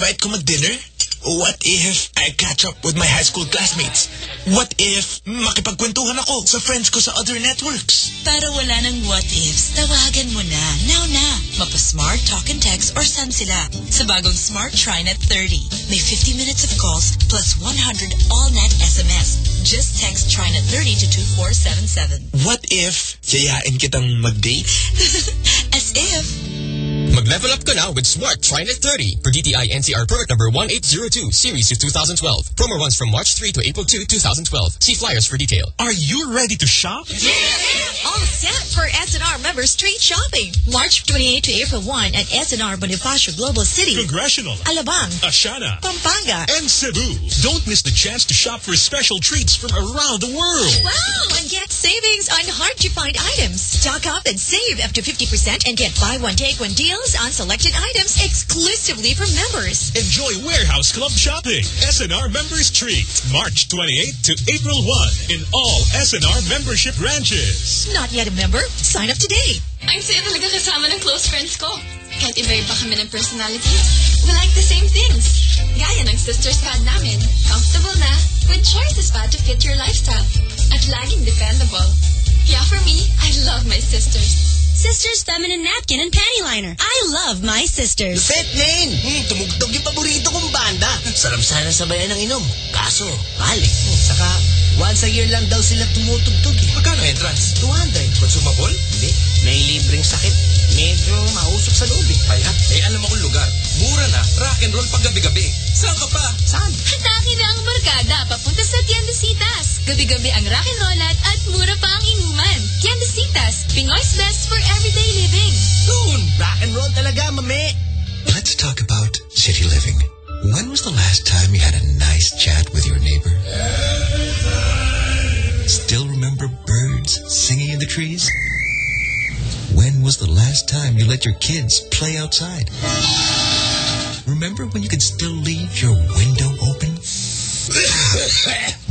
invite ko mag-dinner? What if I catch up with my high school classmates? What if makipagkwentuhan ako sa friends ko sa other networks? Para wala ng what ifs, tawagan mo na. Now na. Mapa-smart, talk and text or send sila. Sa bagong Smart TriNet 30. May 50 minutes of calls plus 100 all-net SMS. Just text TriNet 30 to 2477. What if yayain kitang mag-date? As if. Mag-level up ka now with Smart TriNet 30 for DTI NCR permit number 1802 series of 2012. Promo runs from March 3 to April 2, 2012. See flyers for detail. Are you ready to shop? Yeah! All set for S&R members street shopping. March 28 to April 1 at S&R Bonifacio Global City, Congressional, Alabang, Aseana, Pampanga. and Cebu. Don't miss the chance to shop for special treats from around the world. Wow! And get savings on hard-to-find items. Stock up and save up to 50% and get buy one, take one deals on selected items exclusively for members. Enjoy Warehouse Club shopping. S&R Members Treat. March 28 to April 1 in all S&R membership branches. Not yet a member? Sign up today. Ang saya talaga kasama ng close friends ko. Kahit iba-iba kami ng personality, we like the same things. Gaya ng sisters pad namin. Comfortable na, with choices pa to fit your lifestyle. At laging dependable. Yeah, for me, I love my sisters. Sisters Feminine Napkin and Panty Liner. I love my sisters. Fet, Nen! Hmm, tumugtog yung paborito kong banda. Sarap sana sabayan ng inom. Kaso, mahal eh. Saka, once a year lang daw sila tumutugtog eh. Magkano entrance? 200. Consumable? Hindi, may libreng sakit. Medyo mausok sa loob eh. Kaya, eh alam akong lugar. Mura na, rock and roll pag gabi-gabi. Saan ka pa? Saan? Hataki na ang barkada papunta sa Tiendesitas. Gabi-gabi ang rock and rollat at mura pa ang inuman. Tiendesitas, Pinoy's best for everyday living. Doon! Rock and roll talaga, mame. Let's talk about city living. When was the last time you had a nice chat with your neighbor? Still remember birds singing in the trees? When was the last time you let your kids play outside? Remember when you could still leave your window open?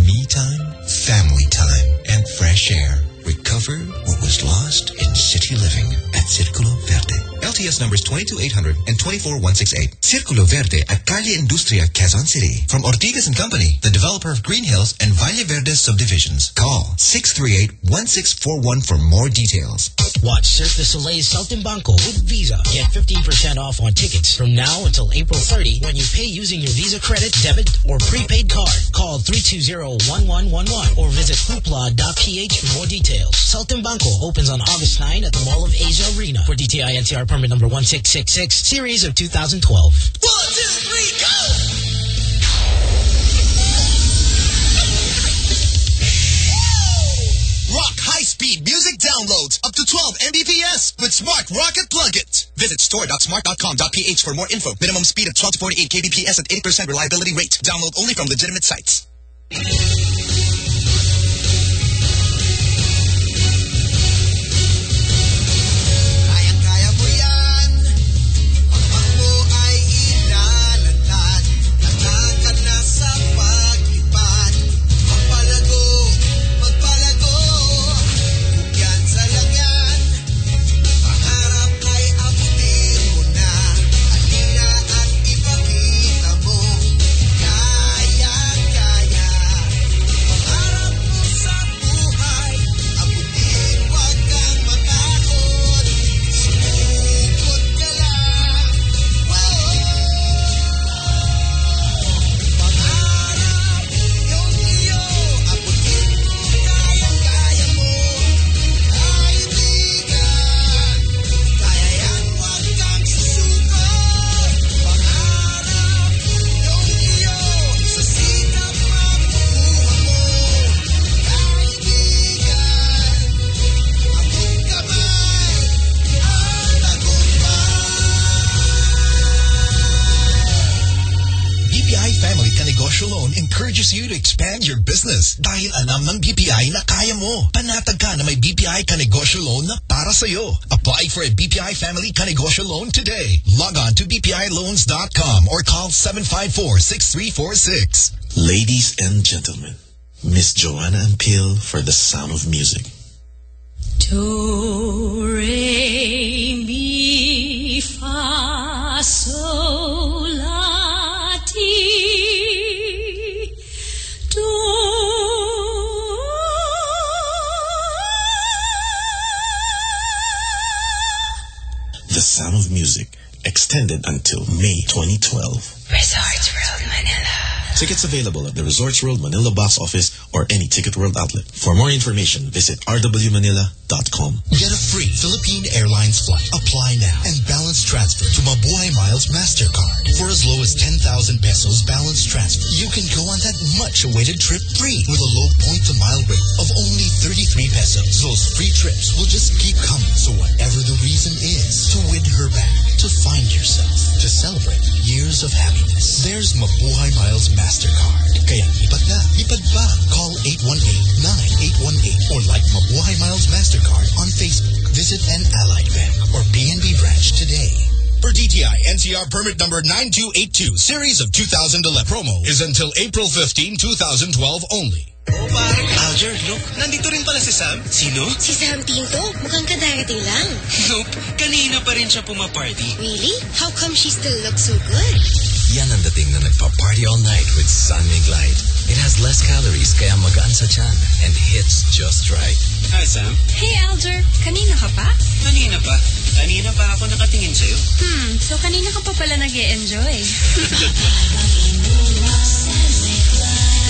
Me time, family time, and fresh air. Recover what was lost in living at Circulo Verde. LTS numbers 22800 and 24168. Circulo Verde at Calle Industria, Quezon City. From Ortigas and Company, the developer of Greenhills and Valle Verde subdivisions. Call 638-1641 for more details. Watch Cirque du Soleil's Saltimbanco with Visa. Get 15% off on tickets from now until April 30 when you pay using your Visa credit, debit, or prepaid card. Call 320-1111 or visit hoopla.ph for more details. Saltimbanco opens on August 9 at the Mall of Asia Arena for DTI NCR permit number 1666, series of 2012. One, two, downloads up to 12 Mbps with Smart Rocket Plug-It. Visit store.smart.com.ph for more info. Minimum speed of 12 to 48 kbps at 80% reliability rate. Download only from legitimate sites. BPI Kanegosyo Loan na para sa'yo. Apply for a BPI Family Kanegosyo Loan today. Log on to bpiloans.com or call 754-6346. Ladies and gentlemen, Miss Joanna Ampil for the sound of music. Do, re, mi, fa, consolati Sound of Music, extended until May 2012. Resorts World. Tickets available at the Resorts World Manila box office or any Ticket World outlet. For more information, visit rwmanila.com. Get a free Philippine Airlines flight. Apply now and balance transfer to Mabuhay Miles MasterCard. For as low as 10,000 pesos balance transfer, you can go on that much-awaited trip free with a low point-to-mile rate of only 33 pesos. Those free trips will just keep coming. So whatever the reason is, to win her back, to find yourself, to celebrate years of happiness, there's Mabuhay Miles MasterCard. Kaya lipat na, lipat pa. Call 818-9818 or like Mabuhay Miles MasterCard on Facebook. Visit an Allied Bank or PNB branch today. Per DTI NCR permit number 9282, series of 2011. Promo is until April 15, 2012 only. Oh, parang Alger, look, nandito rin pala si Sam. Sino? Si Sam Tinto, mukhang kadarating lang. Nope, kanina pa rin siya pumaparty. Really? How come she still looks so good? Yan ang dating na nagpa-party all night with Sun Mig Light. It has less calories kaya magaan sa tiyan and hits just right. Hi, Sam. Hey, Alger. Kanina ka pa? Kanina pa. Kanina pa ako nakatingin sa'yo. Hmm, so kanina ka pa pala nag enjoy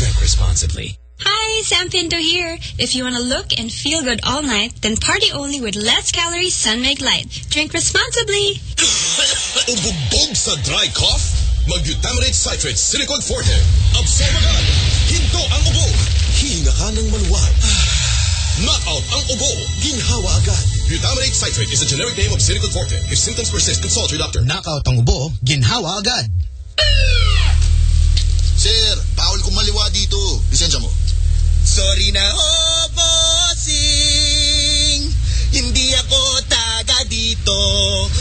Drink responsibly. Hi, Sam Pinto here. If you want to look and feel good all night, then party only with less calories San Mig Light. Drink responsibly. Ubugbog sa dry cough? Mag-butamirate citrate Sinecod Forte. Absorb agad. Hinto ang ubo. Hinga ka ng maluwag. Knock out ang ubo. Ginhawa agad. Butamirate citrate is a generic name of Sinecod Forte. If symptoms persist, consult your doctor. Knockout ang ubo, ginhawa agad. Sir, bawal kong maliwa dito. Lisensya mo. Sorry na bossing. Hindi ako taga dito.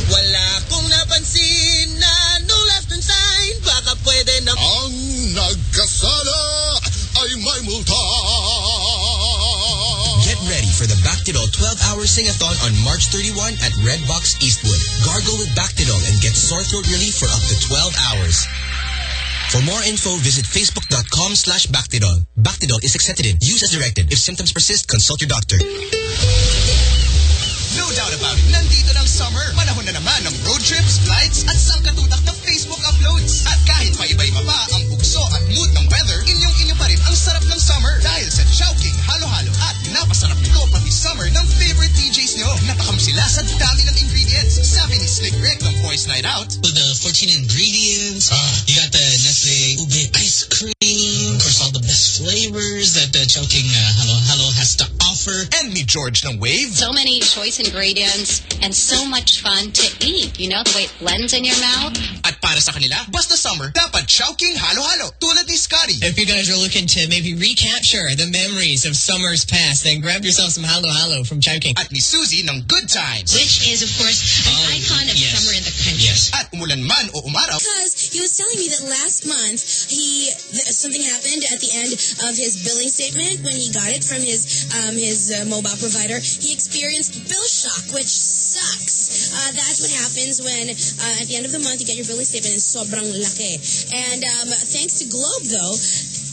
Wala akong napansin na no left turn sign. Baka pwede na... Ang nagkasala ay may multa. Get ready for the Bactidol 12-hour sing-a-thon on March 31 at Red Box Eastwood. Gargle with Bactidol and get sore throat relief for up to 12 hours. For more info, visit facebook.com slash Bactidol. Bactidol is accepted. Use as directed. If symptoms persist, consult your doctor. No doubt about it, nandito ng summer. Panahon na naman ng road trips, flights, at sangkatutak na Facebook uploads. At kahit paiba-iba pa ang bugso at mood ng weather, inyong-inyo pa rin ang sarap ng summer. Dahil sa Chowking Halo-Halo at napasarap summer ng favorite DJs nyo. Natakam sila sa dami ng ingredients. Sabi ni Slick Rick ng Boys Night Out, With the 14 ingredients, you got the Nestle Ube ice cream, of course all the best flavors that the Chowking uh, Hello Hello has to offer. And ni George ng Wave. So many choice ingredients and so much fun to eat. You know, the way it blends in your mouth. At para sa kanila, basta summer, dapat Chowking Halo-Halo. Tulad ni Scotty. If you guys are looking to maybe recapture the memories of summers past, then grab yourself some Halo Halo from Chowking. At ni Suzy ng Good Times. Which is, of course, an icon of yes. summer in the country. Yes. At umulan man o umaraw, Because he was telling me that last month he th- something happened at the end of his billing statement when he got it from his um, his uh, mobile provider. He experienced bill shock, which sucks. Uh, that's what happens when uh, at the end of the month you get your billing statement and sobrang laki. And um, thanks to Globe though.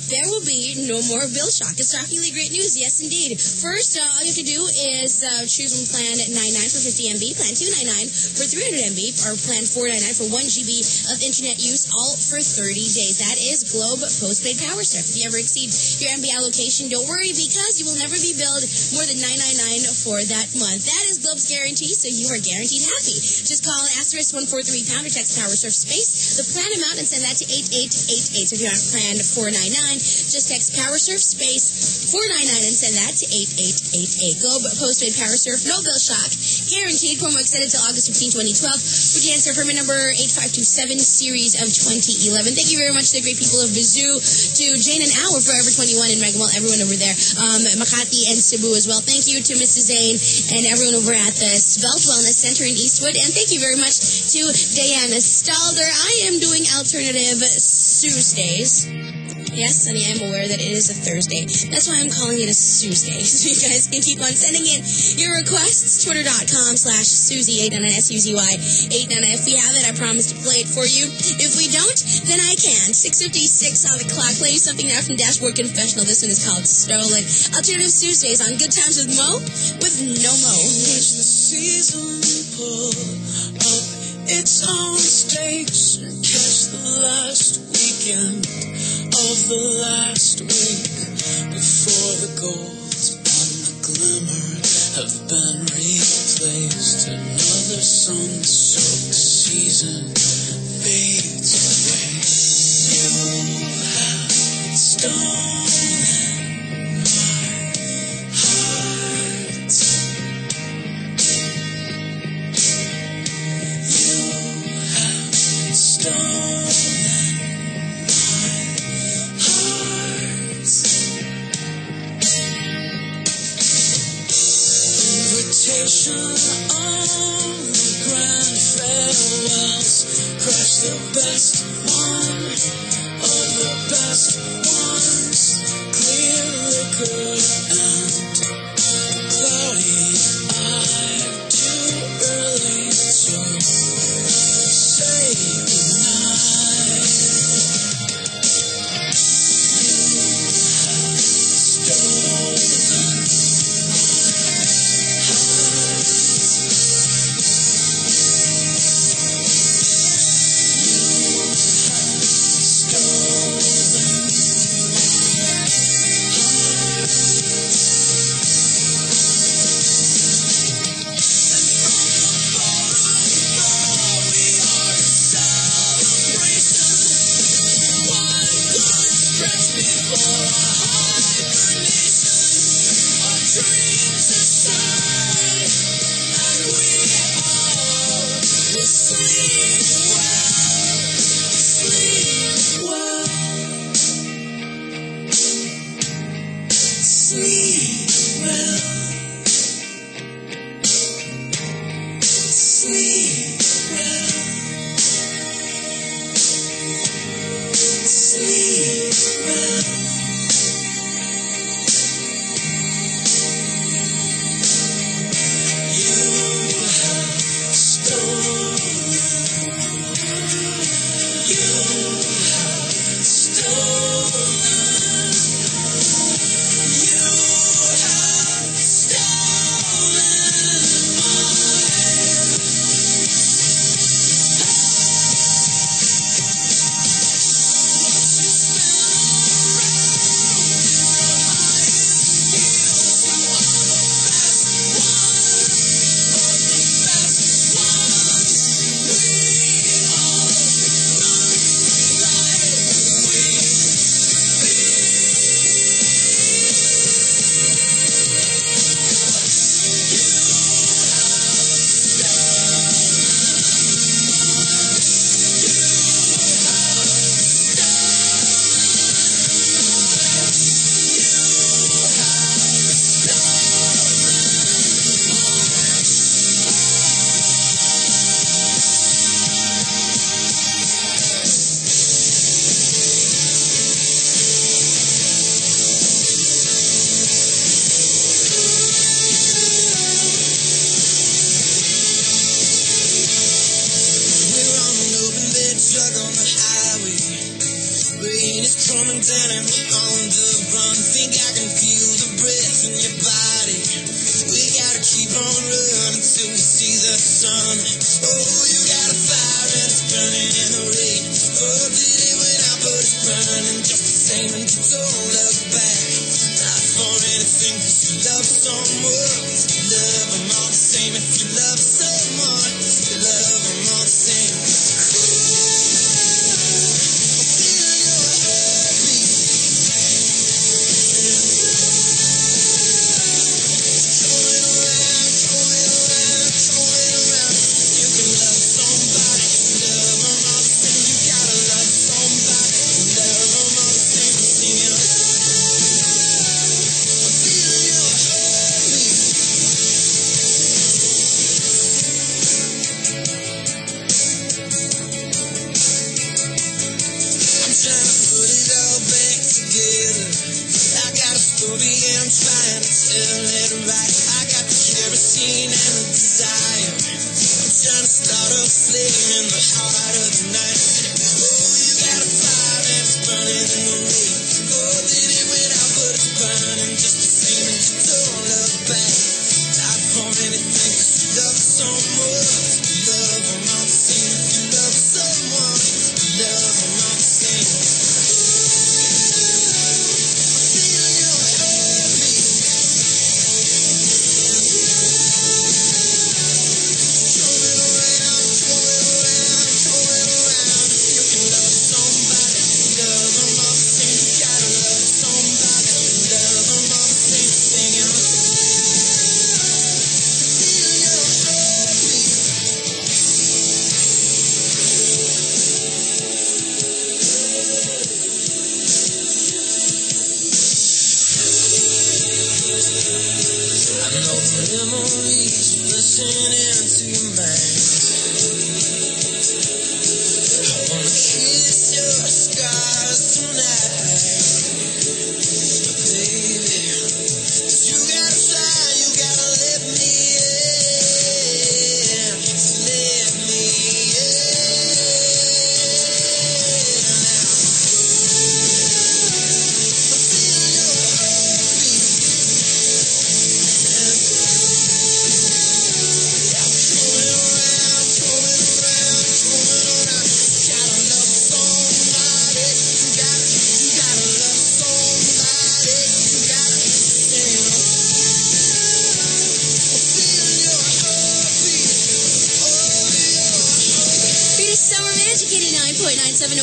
There will be no more bill shock. It's shockingly great news. Yes, indeed. First, uh, all you have to do is uh, choose from plan 99 for 50 MB, plan 299 for 300 MB, or plan 499 for 1 GB of internet use, all for 30 days. That is Globe Postpaid Power Surf. If you ever exceed your MB allocation, don't worry because you will never be billed more than 999 for that month. That is Globe's guarantee, so you are guaranteed happy. Just call asterisk 143 pound or text Power Surf space, the plan amount, and send that to 8888. So if you're on plan 499, just text Power Surf space 499 and send that to 8888. Globe Postpaid Power Surf, no bill shock, guaranteed. Promo extended till August 15, 2012. For the answer, permit number 8527, series of 2011. Thank you very much to the great people of Bazoo, to Jane and Al, Forever 21 in Megamall, everyone over there, um, Makati and Cebu as well. Thank you to Mrs. Zane and everyone over at the Svelte Wellness Center in Eastwood. And thank you very much to Diana Stalder. I am doing alternative Tuesdays. Yes, Sunny, I'm aware that it is a Thursday. That's why I'm calling it a Tuesday. So you guys can keep on sending in your requests. Twitter.com slash Suzy89, S-U-Z-Y 89. If we have it, I promise to play it for you. If we don't, then I can. 6.56 on the clock. Play you something now from Dashboard Confessional. This one is called Stolen. Alternative Tuesdays on Good Times with Mo with No Mo. Watch the season pull up its own stakes and catch the last weekend of the last week before the gold and the glimmer have been replaced. Another sun-soaked season fades away. You the best one of the best ones.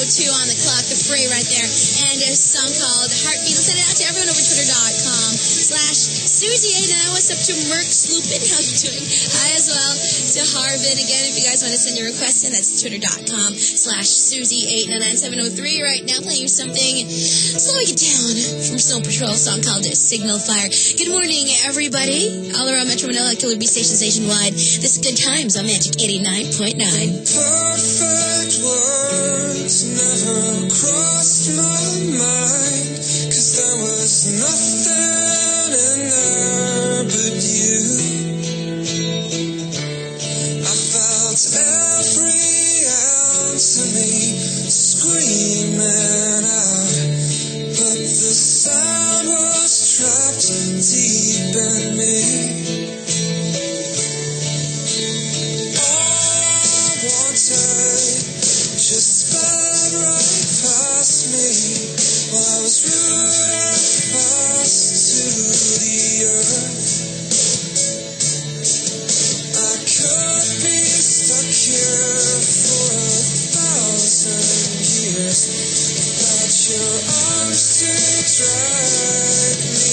89.9702 on the clock, the fray right there, and a song called Heartbeat. I'll send it out to everyone over twitter.com slash Suzy8. And what's up to Merck Sloopin? How you doing? Hi as well to Harvin. Again, if you guys want to send your request in, that's twitter.com slash Suzy89703. Right now, playing you something slowing it down from Snow Patrol, a song called Signal Fire. Good morning, everybody. All around Metro Manila, Killer Bee Station, nationwide. This is Good Times on Magic 89.9. Never crossed my mind Cause there was nothing your arms to drag me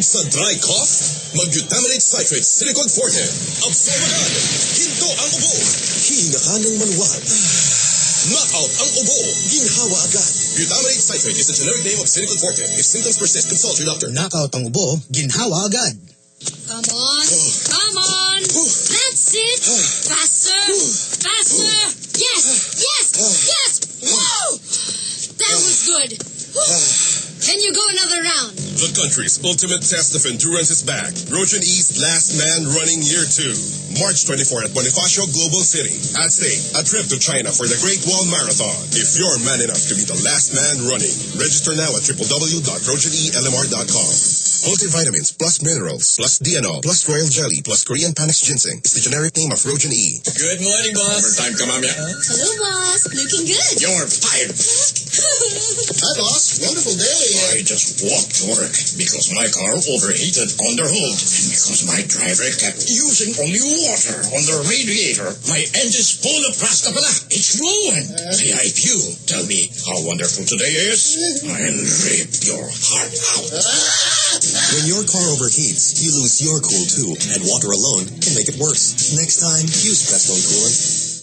Sa dry cough? Mag-Butamirate Citrate Sinecod Forte. Absorb agad. Hinto ang ubo. Hinga ng maluwag. Knockout ang ubo. Ginhawa agad. Butamirate Citrate is the generic name of Sinecod Forte. If symptoms persist, consult your doctor. Knockout ang ubo, ginhawa agad. Come on. Oh. Come on. Oh. That's it. Oh. Faster. Faster. Yes. Yes. Yes. Whoa. That was good. Can you go another round? The country's ultimate test of endurance is back. Rojan East Last Man Running Year 2. March 24 at Bonifacio Global City. At stake, a trip to China for the Great Wall Marathon. If you're man enough to be the last man running, register now at www.rojanelmr.com. Multivitamins plus minerals plus DNO plus royal jelly plus Korean Panax ginseng is the generic name of Rojan E. Good morning, boss. Overtime ka, ma'am, yeah? Hello, boss. Looking good. You're fired. Hi, boss. Wonderful day. I just walked to work because my car overheated on the road and because my driver kept using only water on the radiator. My engine's full of plastic. It's ruined. Kaya if you tell me how wonderful today is, I'll rip your heart out. Ah! When your car overheats, you lose your cool too, and water alone can make it worse. Next time, use Prestone Coolant.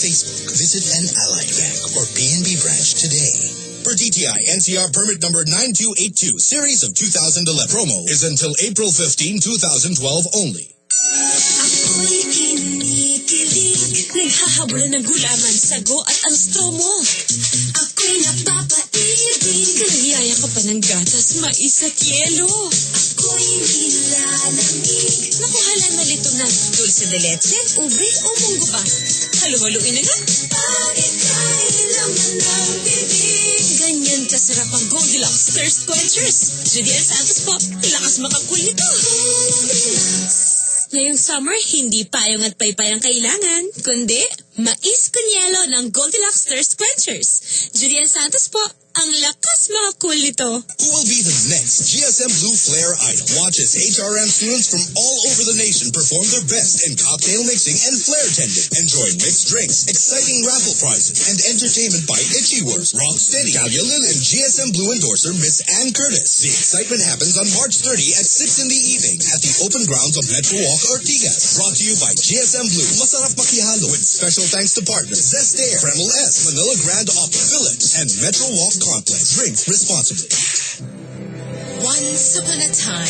Facebook. Visit an Allied Bank or PNB branch today. Per DTI NCR permit number 9282, series of 2011. Promo is until April 15, 2012 only. Naghahabulan ng gulaman, sago at ang stromo. Ako'y napapaibig, nagyaya ka pa ng gatas, mais at yelo. Ako'y nilalamig, nakuhalan na lito ng dulce de leche, ube o munggo ba? Halo-haloin na nga. Paikay naman ng bibig. Ganyan kasarap ang Goldilocks Thirst Quenchers. Julian Santos po, lakas makakul nito. Ngayong summer, hindi payong at paypay ang kailangan, kundi mais con yelo ng Goldilocks Thirst Quenchers. Julian Santos po, ang lakas makakul nito. Who will be the next GSM Blue Flare idol? Watch as HRM students from all over the nation perform their best in cocktail mixing and flare tending. Enjoy mixed drinks, exciting raffle prizes, and entertainment by Itchyworms, Rocksteady, Talia Lynn, and GSM Blue endorser Miss Anne Curtis. The excitement happens on March 30 at 6 in the evening at the open grounds of Metro Walk Ortigas. Brought to you by GSM Blue, Masarap Makihalo, with special thanks to partners Zest Air, Kreml S, Manila Grand Opera, Philips, and Metro Walk Complex. Drink responsibly. Once upon a time.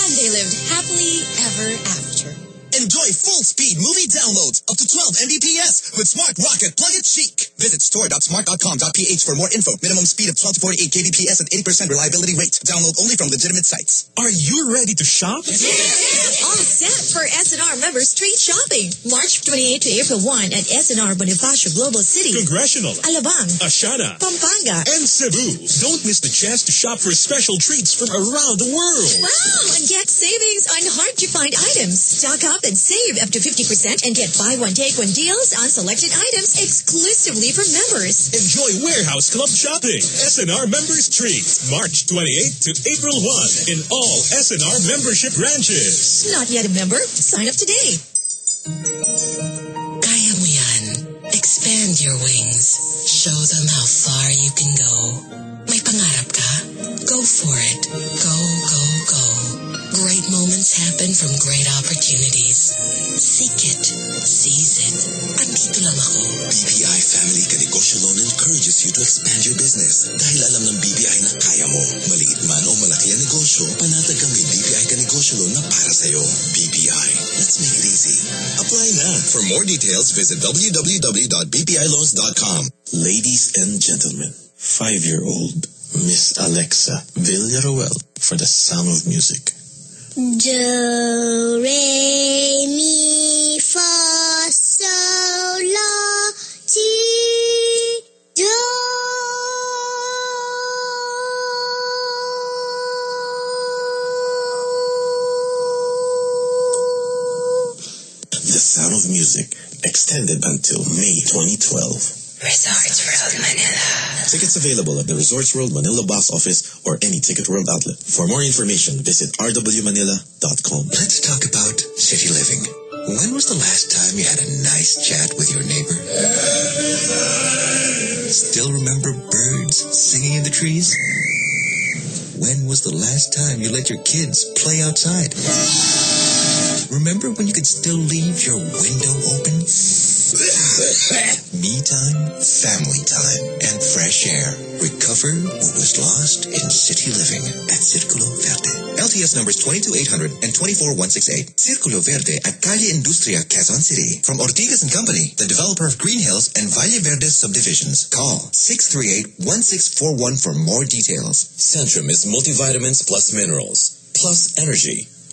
And they lived happily ever after. Enjoy full-speed movie downloads up to 12 Mbps with Smart Rocket Plug It Chic. Visit store.smart.com.ph for more info. Minimum speed of 12 to 48 kbps at 80% reliability rate. Download only from legitimate sites. Are you ready to shop? All set for S&R members street shopping. March 28 to April 1 at S&R Bonifacio Global City. Congressional, Alabang, Aseana, Pampanga, and Cebu. Don't miss the chance to shop for special treats from around the world. Wow! And get savings on hard-to-find items. Stock up and save up to 50% and get buy one, take one deals on selected items exclusively for members. Enjoy Warehouse Club shopping. S&R Members Treat. March 28 to April 1 in all S&R membership branches. Not yet a member? Sign up today. Kaya mo yan. Expand your wings. Show them how far you can go. May pangarap ka? Go for it. Go. Moments happen from great opportunities. seek it, seize it. Andito lang ako. BPI Family Kanegosyo Loan encourages you to expand your business. Dahil alam ng BPI na kaya mo. Maliit man o malaki ang negosyo, panatag may BPI Kanegosyo Loan na para sa'yo. BPI. Let's make it easy. Apply na. For more details, visit www.bpiloans.com. Ladies and gentlemen, five-year-old Miss Alexa Villaruel for the sound of music. Do, re, mi, fa, sol, la, ti, do. The Sound of Music, extended until May 2012. Resorts World Manila. Tickets available at the Resorts World Manila box office or any Ticket World outlet. For more information, visit rwmanila.com. Let's talk about city living. When was the last time you had a nice chat with your neighbor? Still remember birds singing in the trees? When was the last time you let your kids play outside? Remember when you could still leave your window open? Me time, family time, and fresh air. Recover what was lost in city living at Circulo Verde. LTS numbers 22800 and 24168. Circulo Verde at Calle Industria, Quezon City. From Ortigas and Company, the developer of Greenhills and Valle Verde subdivisions. Call 638-1641 for more details. Centrum is multivitamins plus minerals, plus energy,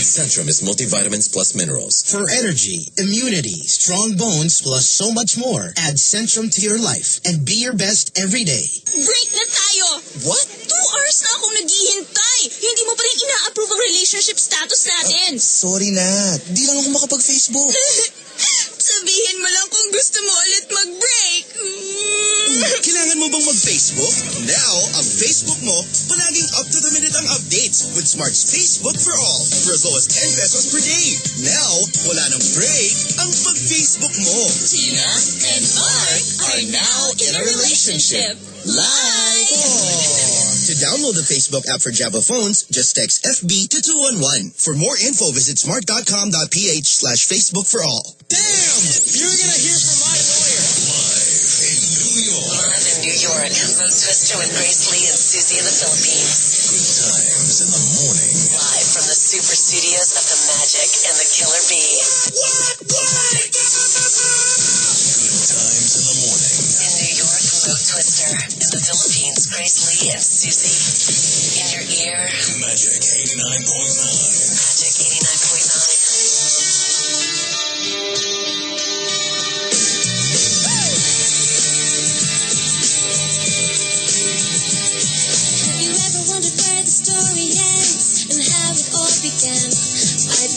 Centrum is multivitamins plus minerals. For energy, immunity, strong bones, plus so much more, add Centrum to your life and be your best every day. Break na tayo! What? Two hours na akong naghihintay! Hindi mo pa rin ina-approve ang relationship status natin! Sorry na. Di lang ako makapag-Facebook. Sabihin mo lang kung gusto mo ulit mag-break! Kailangan mo bang mag-Facebook? Now, ang Facebook mo, palaging up to the minute ang updates with Smart's Facebook for All for as low as 10 pesos per day. Now, wala nang break ang pag-Facebook mo. Tina and Mark are now in a relationship. Like! Oh. To download the Facebook app for Java phones, just text FB to 211. For more info, visit smart.com.ph slash Facebook for all. Damn! You're gonna hear from my lawyer. Live in New York, Mo Twister with Grace Lee and Suzy in the Philippines. Good times in the morning. Live from the super studios of The Magic and The Killer Bee. Good times in the morning. In New York, Mo Twister. In the Philippines, Grace Lee and Suzy. In your ear, Magic 89.9. Magic 89.9.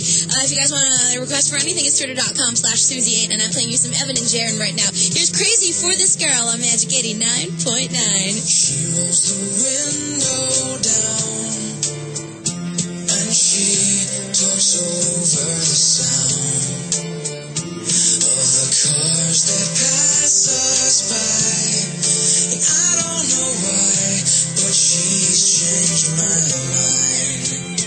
Uh, if you guys want a request for anything, it's twitter.com slash Suzy8, and I'm playing you some Evan and Jaron right now. Here's Crazy for This Girl on Magic 89.9. She rolls the window down, and she talks over the sound of the cars that pass us by. And I don't know why, but she's changed my mind.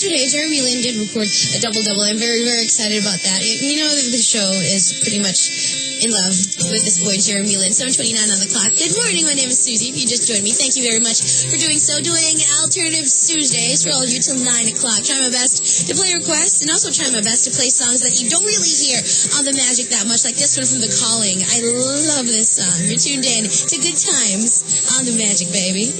Yesterday, Jeremy Lin did record a double double. I'm very, very excited about that. You know, the show is pretty much in love with this boy, Jeremy Lin. 729 on the clock. Good morning. My name is Suzy. If you just joined me, thank you very much for doing so. Doing Alternative Tuesdays for all of you till 9 o'clock. Try my best to play requests and also try my best to play songs that you don't really hear on the Magic that much, like this one from The Calling. I love this song. You're tuned in to Good Times on the Magic, baby.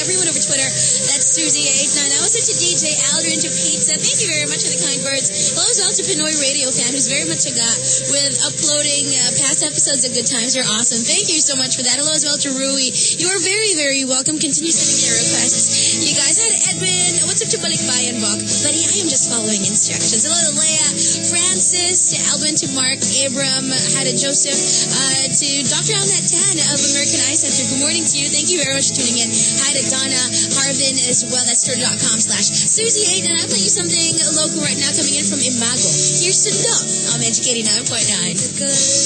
Everyone over Twitter. That's Suzy899. Also to DJ Aldrin, to Pizza. Thank you very much for the kind words. Hello as well to Pinoy Radio fan, who's very much a guy with uploading uh, past episodes of Good Times. You're awesome. Thank you so much for that. Hello as well to Rui. You are very, very welcome. Continue sending your requests. You guys had Edwin. What's up to Balikbayan Bok? Buddy, I am just following instructions. Hello to Leah, Francis, to Alvin, to Mark, Abram, to Joseph, uh, to Dr. Alnett Tan of American Eye Center. Good morning to you. Thank you very much for tuning in. Hi to Donna Harvin as well. That's twitter.com slash Suzy8. And I'll play you something local right now coming in from Imago. Here's Sundo on Magic 89.9. Kung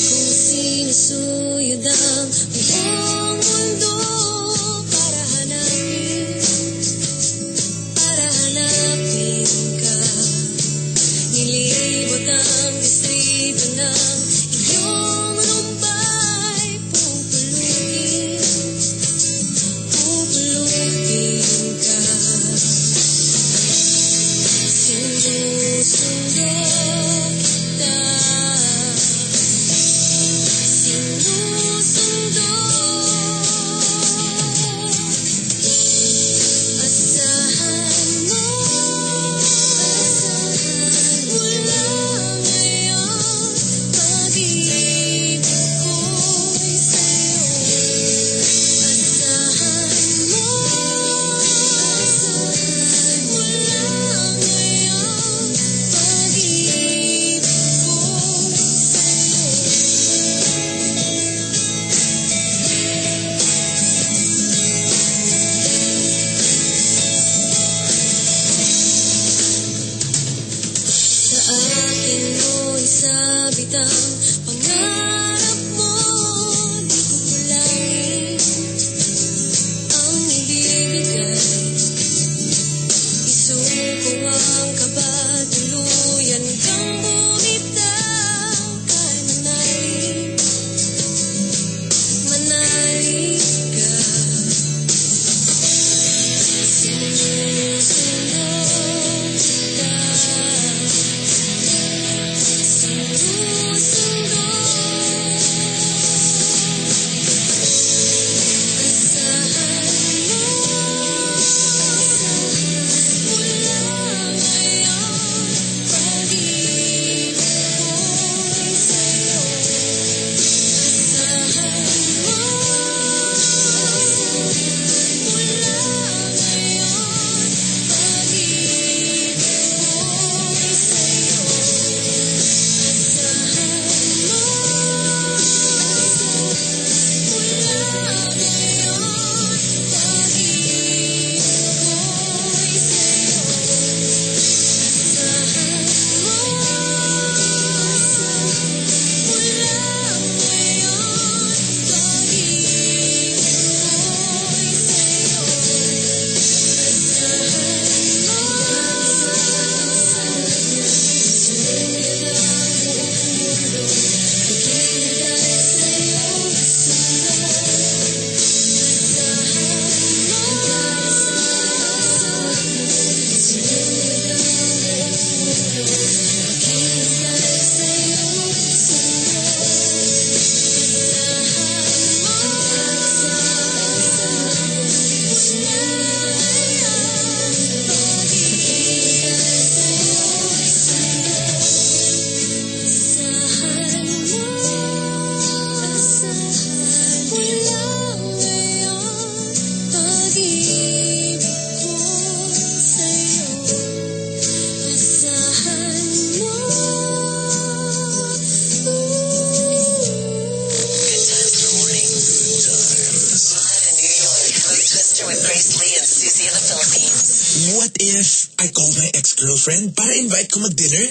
invite ko mag-dinner?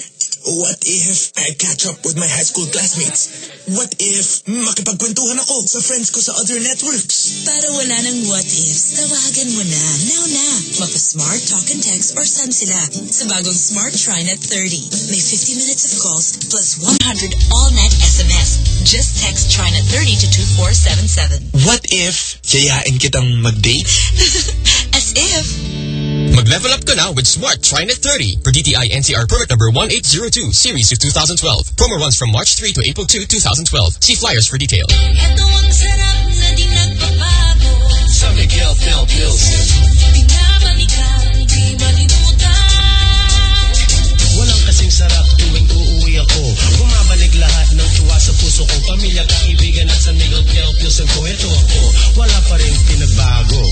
What if I catch up with my high school classmates? What if makipagkwentuhan ako sa friends ko sa other networks? Para wala nang what ifs, tawagan mo na. Now na. Mapa-smart, talk and text or send sila sa bagong Smart TriNet 30. May 50 minutes of calls plus 100 all-net SMS. Just text TriNet 30 to 2477. What if yayain kitang mag-date? As if. Mag-level up ka na with Smart TriNet 30 for DTI NCR permit number 1802 series of 2012. Promo runs from March 3 to April 2, 2012. See flyers for details. Ito ang sarap na di nagbabago. San Miguel Pale Pilsen. Walang kasing sarap tuwing uuwi ako Bumabalik lahat ng tuwa sa puso ko Pamilya, kaibigan at San Miguel Pilsen ko Ito ako, wala pa rin pinagbago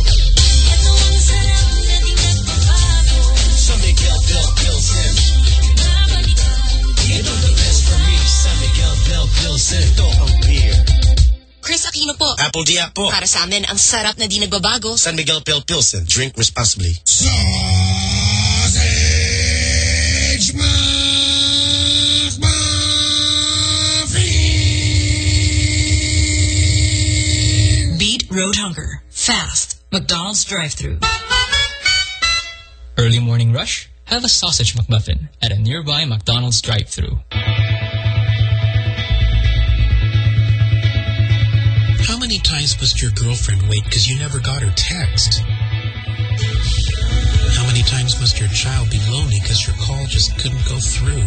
Ito ang sarap Pale ang beer Chris Aquino po. apl.de.ap po. Para sa amin, ang sarap na di nagbabago. San Miguel Pale Pilsen. Drink responsibly. Sausage McMuffin. Beat road hunger. Fast. McDonald's drive-thru. Early morning rush? Have a sausage McMuffin at a nearby McDonald's drive-thru. Many times must your girlfriend wait because you never got her text? How many times must your child be lonely because your call just couldn't go through?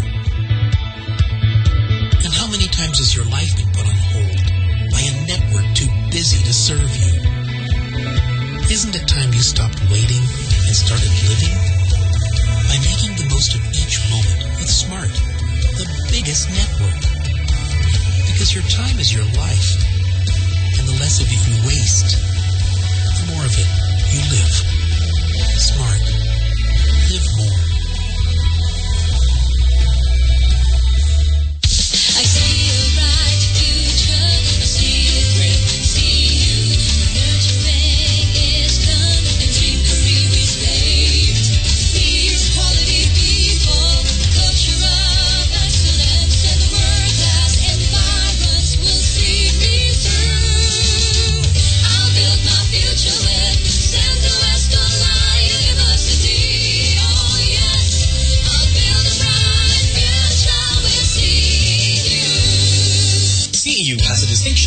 And how many times has your life been put on hold by a network too busy to serve you? Isn't it time you stopped waiting and started living? By making the most of each moment with Smart, the biggest network. Because your time is your life and the less of it you waste, the more of it you live. Smart. Live more.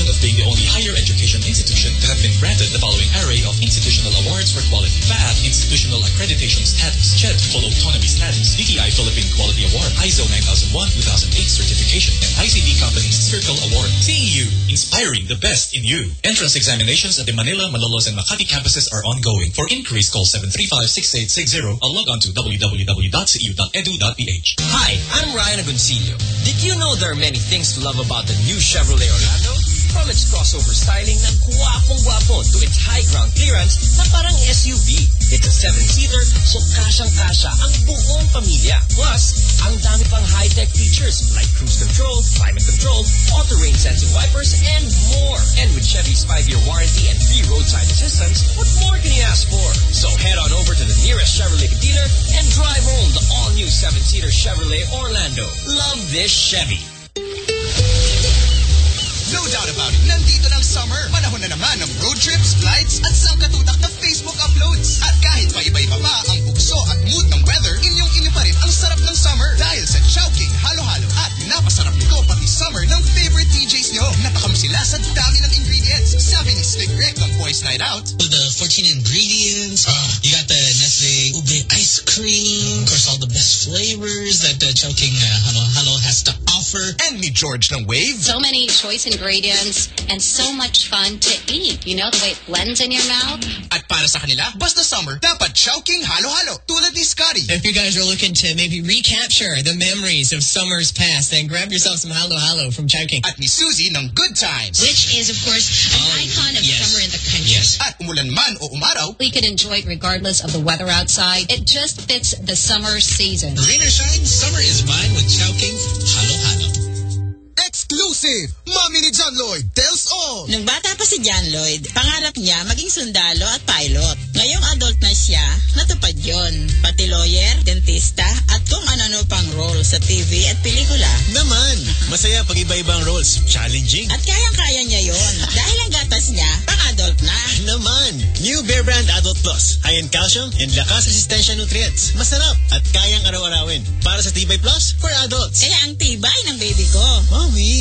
Of being the only higher education institution to have been granted the following array of institutional awards for quality. FAAP, Institutional Accreditation Status, CHED, Full Autonomy Status, DTI Philippine Quality Award, ISO 9001-2008 Certification, and ICD Company's Circle Award. CEU, inspiring the best in you. Entrance examinations at the Manila, Malolos, and Makati campuses are ongoing. For inquiries, call 735-6860 or log on to www.ceu.edu.ph. Hi, I'm Ryan Agoncillo. Did you know there are many things to love about the new Chevrolet Orlando? From its crossover styling na guwapong-guwapo to its high ground clearance na parang SUV. It's a seven-seater, so kasyang-kasya ang buong pamilya. Plus, ang dami pang high-tech features like cruise control, climate control, auto-rain sensing wipers, and more. And with Chevy's five-year warranty and free roadside assistance, what more can you ask for? So head on over to the nearest Chevrolet dealer and drive home the all-new seven-seater Chevrolet Orlando. Love this Chevy. No doubt about it, nandito ng summer. Panahon na naman ng road trips, flights, at sangkatutak na Facebook uploads. At kahit pa iba-iba pa ang bugso at mood ng weather, inyong-inyo pa rin ang sarap ng summer. Dahil sa Chowking Halo-Halo at napasarap nito pati summer ng favorite DJs nyo. Natakam sila sa dami ng ingredients. Sabi ni Slick Rick ng Boys Night Out, With the 14 ingredients, you got the Nestle Ube ice cream, of course all the best flavors that the Chowking uh, Halo Halo has to offer. And ni George ng Wave. So many choice ingredients and so much fun to eat. You know, the way it blends in your mouth. At para sa kanila, basta summer, dapat Chowking Halo-Halo. Tulad ni Scotty. If you guys are looking to maybe recapture the memories of summers past, then grab yourself some Halo Halo from Chowking. At ni Suzy ng Good Times. Which is, of course, an oh, icon of summer in the country. Yes. At umulan man o umaraw, We can enjoy it regardless of the weather outside. It just fits the summer season. Rain or shine, summer is mine with Chowking Halo Halo. Exclusive! Mami ni John Lloyd tells all! Nung bata pa si John Lloyd, pangarap niya maging sundalo at pilot. Ngayong adult na siya, natupad yon. Pati lawyer, dentista, at kung ano-ano pang role sa TV at pelikula. Naman! Masaya pag iba-ibang roles. Challenging. At kayang-kaya niya yon. Dahil ang gatas niya, pang-adult na. Naman! New Bear Brand Adult Plus. High in calcium and lakas resistensya nutrients. Masarap at kayang araw-arawin. Para sa Tibay Plus for adults. Kaya ang tibay ng baby ko.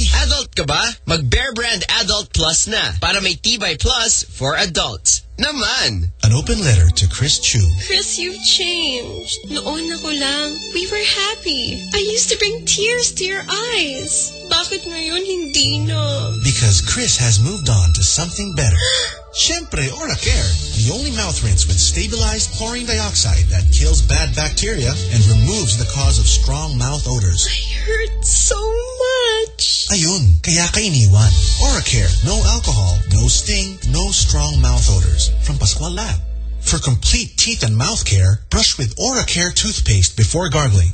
Mami! Adult ka ba? Mag Bear Brand Adult Plus na para may Tibay Plus for adults. Naman! An open letter to Chris Chu. Chris, you've changed. Noon ako lang, we were happy. I used to bring tears to your eyes. Bakit ngayon hindi na? Because Chris has moved on to something better. Siempre Oracare, the only mouth rinse with stabilized chlorine dioxide that kills bad bacteria and removes the cause of strong mouth odors. I hurt so much. Ayun, kaya ka iniwan. Oracare, no alcohol, no sting, no strong mouth odors. From Pascual Lab. For complete teeth and mouth care, brush with Oracare toothpaste before gargling.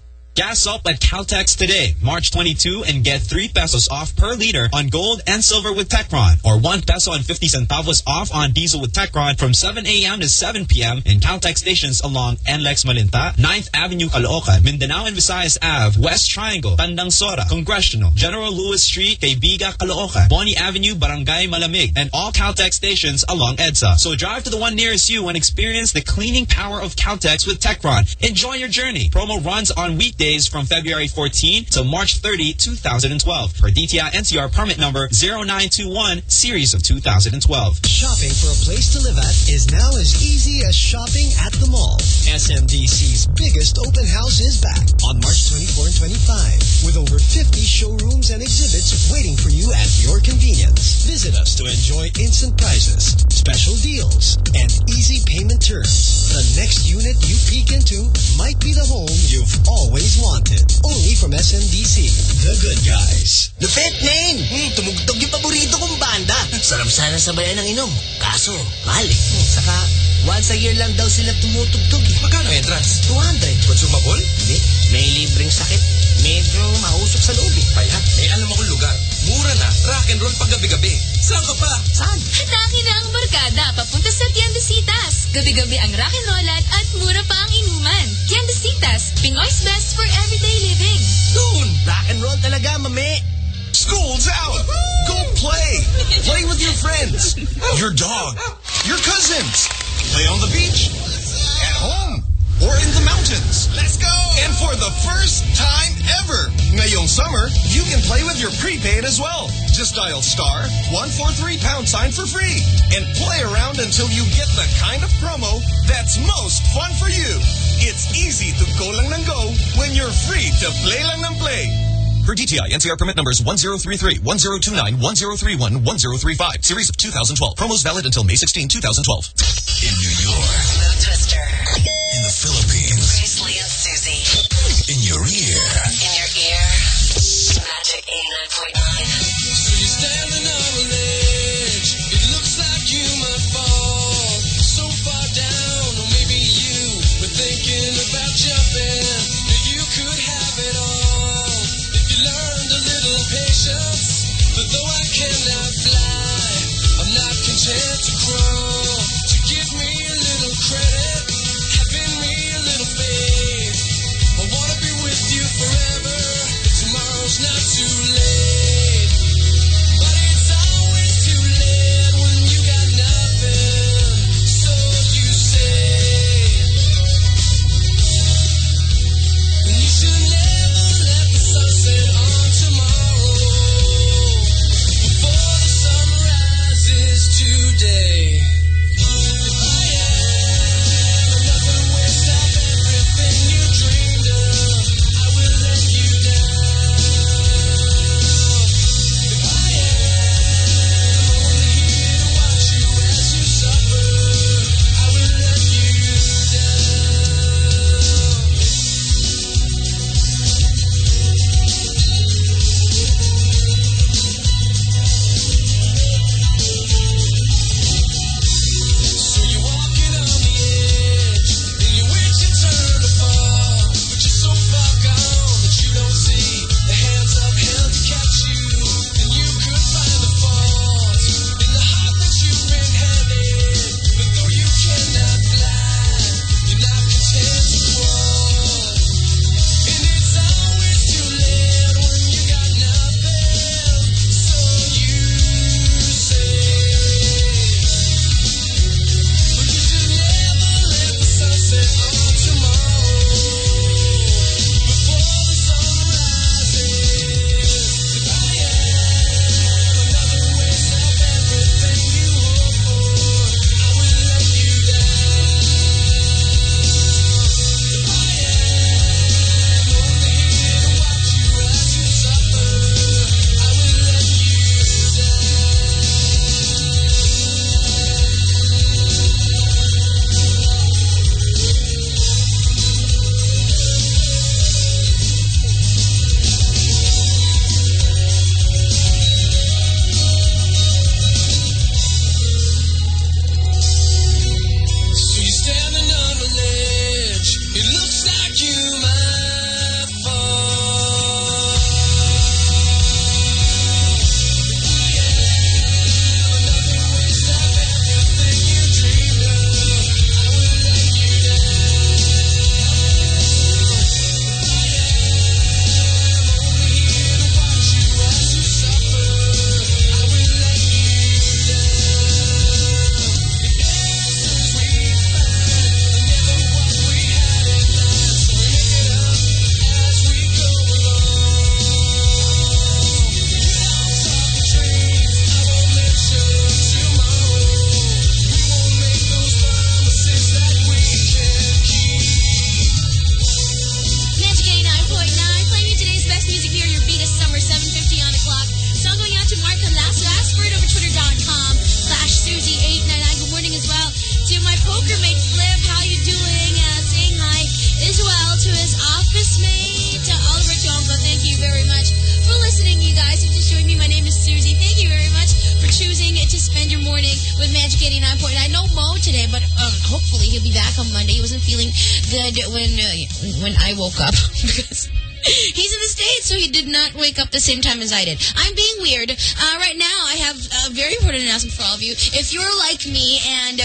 Gas up at Caltex today, March 22, and get 3 pesos off per liter on gold and silver with Techron, or 1 peso and 50 centavos off on diesel with Techron from 7 a.m. to 7 p.m. in Caltex stations along NLEX Malinta, 9th Avenue Caloocan, Mindanao and Visayas Ave, West Triangle, Tandang Sora, Congressional, General Luis Street, Kaybiga, Caloocan, Boni Avenue, Barangay Malamig, and all Caltex stations along EDSA. So drive to the one nearest you and experience the cleaning power of Caltex with Techron. Enjoy your journey. Promo runs on weekdays from February 14 to March 30, 2012. For DTI NCR permit number 0921, series of 2012. Shopping for a place to live at is now as easy as shopping at the mall. SMDC's biggest open house is back on March 24 and 25 with over 50 showrooms and exhibits waiting for you at your convenience. Visit us to enjoy instant prices, special deals, and easy payment terms. The next unit you peek into might be the home you've always wanted. Only from SMDC, the good guys. Lupit, Nen! Hmm, tumugtog yung paborito kong banda. Sarap sana sabayan ng inom. Kaso, mahal eh. Hmm, saka, once a year lang daw sila tumutugtog eh. Magkano entrance? 200. Consumable? Hindi, may libreng sakit. Medyo mausok sa loob eh. Kaya, eh alam akong lugar. Mura na, rock and roll pag gabi-gabi. Saan ka pa? Saan? Hataki na ang barkada papunta sa Tiendesitas. Gabi-gabi ang rock and rollan at mura pa ang inuman. Tiendesitas, Pinoy's best for everyday living. Doon! Rock and roll talaga, mami. School's out! Go play! Play with your friends, your dog, your cousins. Play on the beach, at home, or in the mountains. Let's go! And for the first time ever, ngayong summer, you can play with your prepaid as well. Just dial star 143 pound sign for free and play around until you get the kind of promo that's most fun for you. It's easy to go lang ng go when you're free to play lang ng play. Per DTI, NCR permit numbers 1033, 1029, 1031, 1035. Series of 2012. Promos valid until May 16, 2012. In New York. Philippines. And Suzy. In your ear. In your ear. Magic 89.9. So you're standing on a ledge. It looks like you might fall so far down, or maybe you were thinking about jumping. That you could have it all if you learned a little patience. But though I cannot fly, I'm not content to crawl. day. Same time as I did. I'm being weird. Uh, right now, I have a very important announcement for all of you. If you're like me and...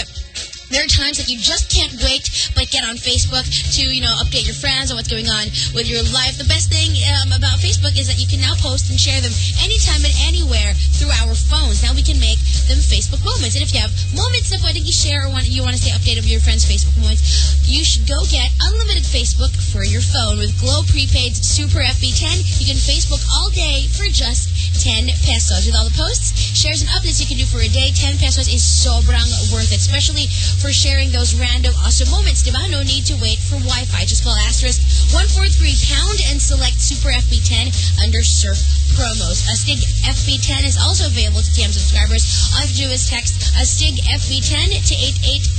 There are times that you just can't wait but get on Facebook to, you know, update your friends on what's going on with your life. The best thing um, about Facebook is that you can now post and share them anytime and anywhere through our phones. Now we can make them Facebook moments. And if you have moments that you share or want, you want to stay updated with your friends' Facebook moments, you should go get unlimited Facebook for your phone with Globe Prepaid Super FB10. You can Facebook all day for just 10 pesos. With all the posts, shares, and updates you can do for a day, 10 pesos is sobrang worth it, especially for sharing those random awesome moments. Diba? No need to wait for Wi-Fi. Just call asterisk 143 pound and select Super FB10 under Surf promos. Astig FB10 is also available to TM subscribers. All you have to do is text Astig FB10 to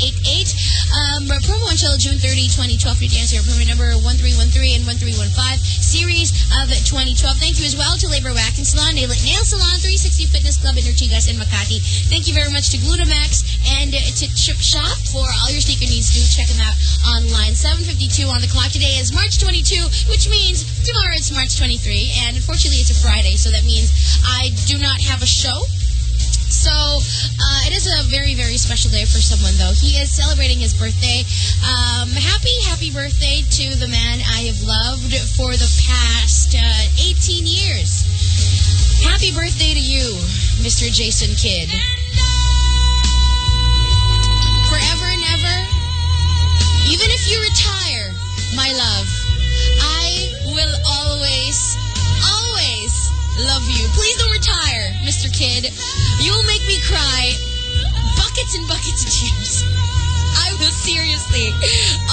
8888. Um, promo until June 30, 2012. You can answer your promo number 1313 and 1315. Series of 2012. Thank you as well to Lay Bare Wax and Salon, Nail, Nail Salon, 360 Fitness Club in Ortigas and Makati. Thank you very much to Glutamax and to Chip Shop for all your sneaker needs. Do check them out online. 752 on the clock. Today is March 22, which means tomorrow it's March 23. And unfortunately, it's a Friday, so that means I do not have a show. So uh, it is a very, very special day for someone, though. He is celebrating his birthday. Um, happy, happy birthday to the man I have loved for the past uh, 18 years. Happy birthday to you, Mr. Jason Kidd. Forever and ever, even if you retire, my love, I will always, always love you. Please don't retire, Mr. Kidd. You will make me cry buckets and buckets of tears. I will seriously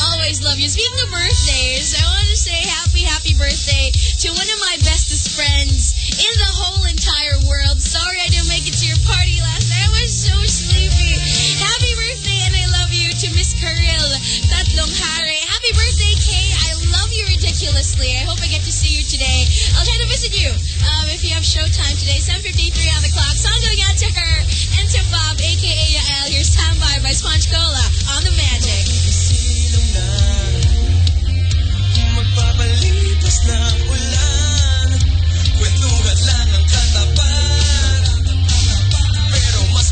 always love you. Speaking of birthdays, I want to say happy, happy birthday to one of my bestest friends in the whole entire world. Sorry I didn't make it to your party last night. I was so sleepy. Happy birthday and I love you to Miss Karil Tatlong Hare. I hope I get to see you today. I'll try to visit you um, if you have showtime today. 7.53 on the clock. Song going out to her and to Bob, a.k.a. Yael. Here's Standby by by Sponge Cola on The Magic.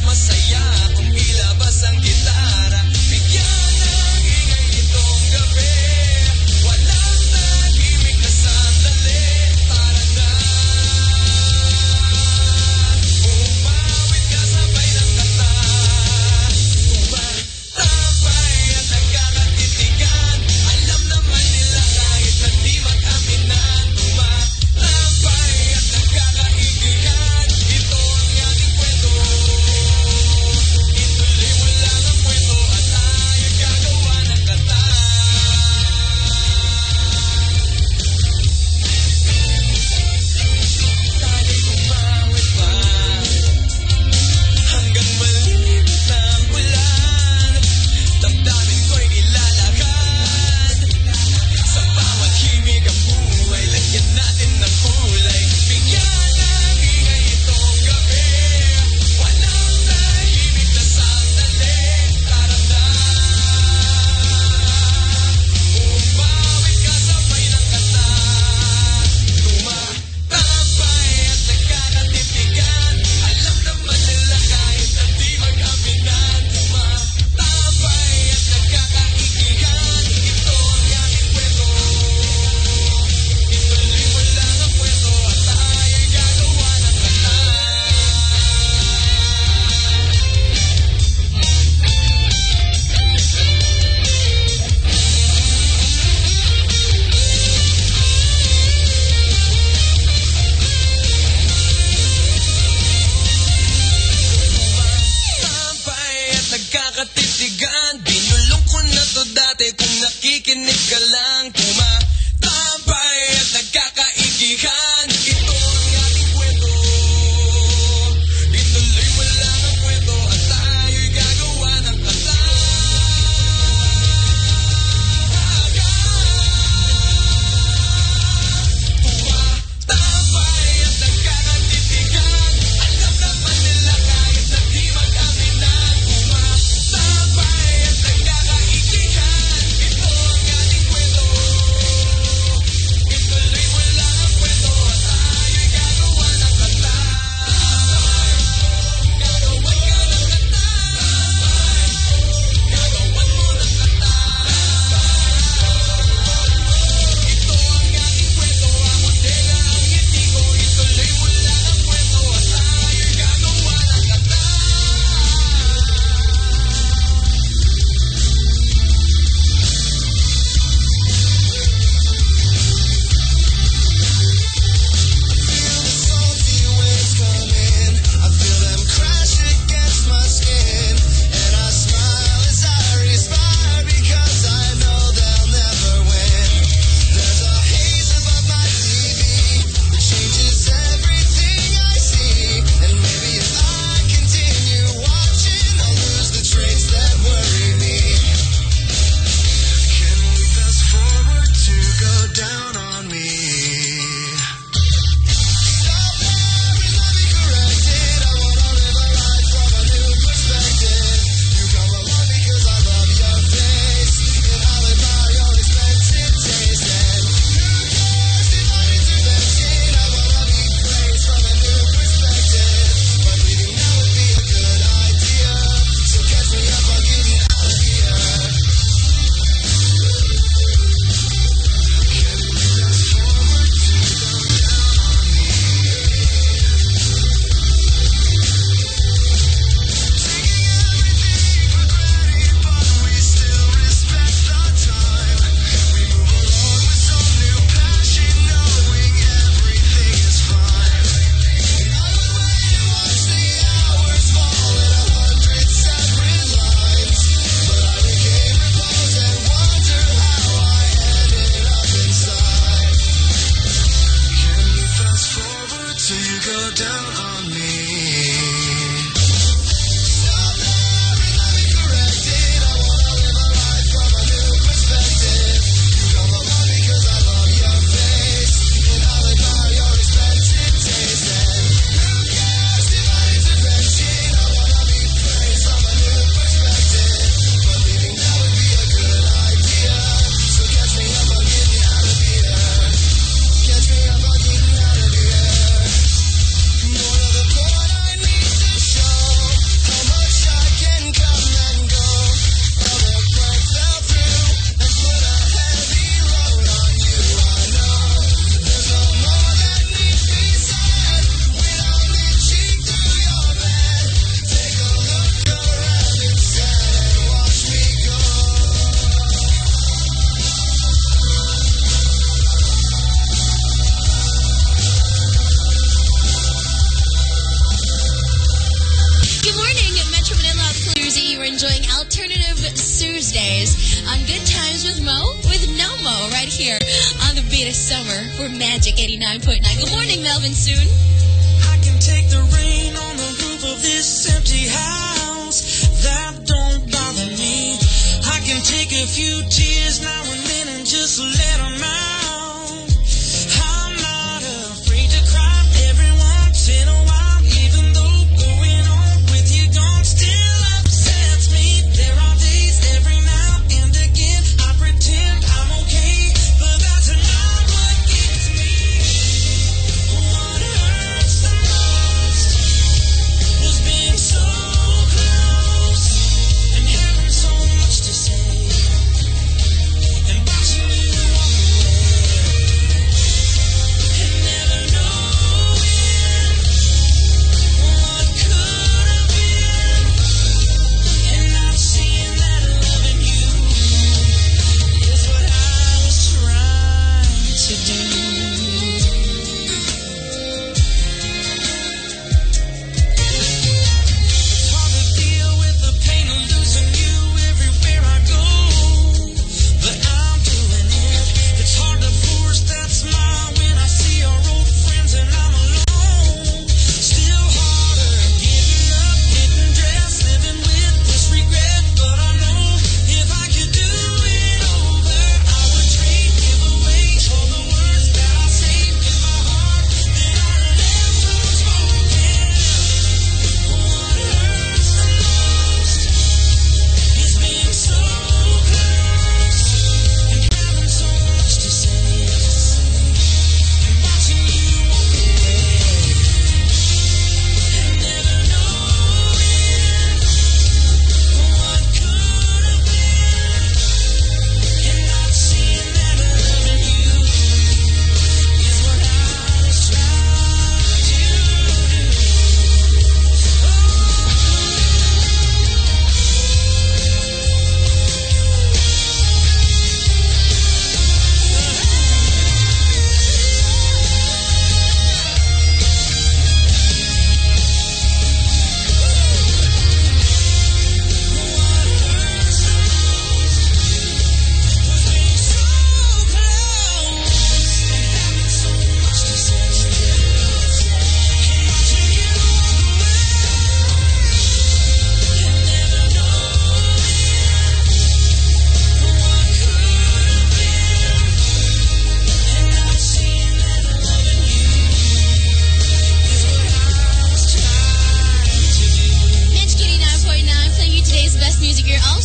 Masaya kung ilabas ang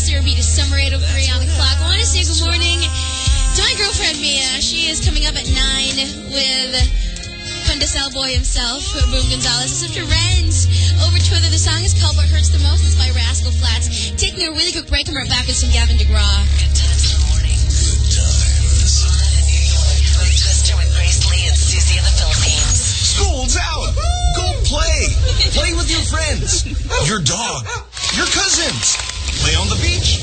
music. You're also your beat is summer 803 on the clock. I want to say good morning to my girlfriend Mia. She is coming up at 9 with Fundacel boy himself, Boom Gonzalez. It's such a Renz over Twitter. The song is called What Hurts the Most. It's by Rascal Flatts. Taking a really quick break and we're back with some Gavin DeGraw. Good times in the morning. Good times. With Twister with Grace Lee and Suzy in the Philippines. School's out. Go play. Play with your friends, your dog, your cousins. Play on the beach,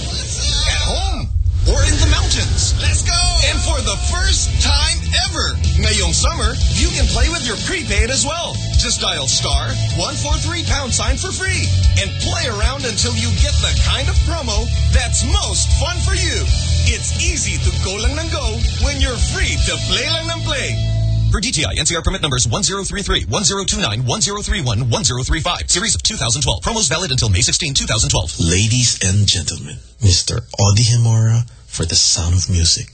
at home, or in the mountains. Let's go. And for the first time ever, ngayong summer, you can play with your prepaid as well. Just dial star 143 pound sign for free and play around until you get the kind of promo that's most fun for you. It's easy to go lang ng go when you're free to play lang ng play. Per DTI NCR permit numbers 1033, 1029, 1031, 1035. Series of 2012. Promos valid until May 16, 2012. Ladies and gentlemen, Mr. Audie Gemora for the sound of music.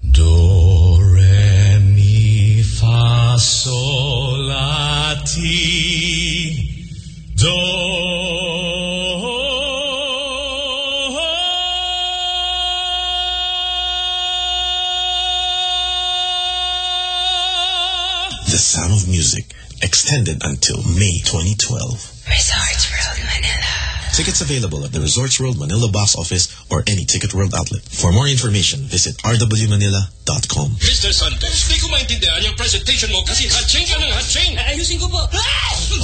Do, re, mi, fa, sol, la, ti, do. The sound of music extended until May 2012. Resorts World Manila. Tickets available at the Resorts World Manila box office or any Ticket World outlet. For more information, visit rwmanila.com. Mr. Santos, di ko maintindihan yung presentation mo kasi hatching ka ng hatching. Eh, ayusin ko po.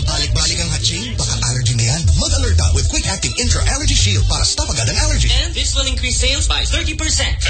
Balik-balik ang hatching, baka allergy na yan. Mag-alerta with quick-acting intra-allergy shield para stop agad ang allergy. And this will increase sales by 30%.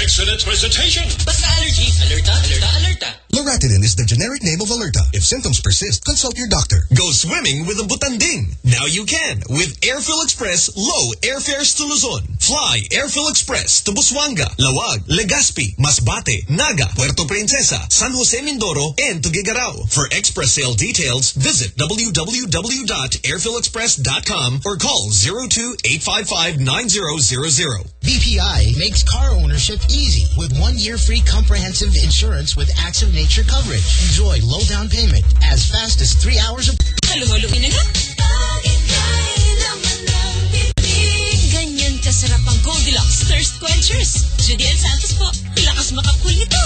Excellent presentation. Basta allergy, alerta, alerta, alerta. Loratadine is the generic name of Alerta. If symptoms persist, consult your doctor. Go swimming with a butanding. Now you can with Airphil Express Express low airfares to Luzon. Fly Airphil Express to Busuanga, Laoag, Legazpi, Masbate, Naga, Puerto Princesa, San Jose Mindoro, and Tuguegarao. For express sale details, visit www.airphilexpress.com or call 02-855-9000. BPI makes car ownership easy with one year free comprehensive insurance with acts of nature coverage. Enjoy low down payment as fast as three hours of. Halo-halo na nga. Ganyan kasarap ang Goldilocks Thirst Quenchers. Judiel Santos po. Lakas makakulito.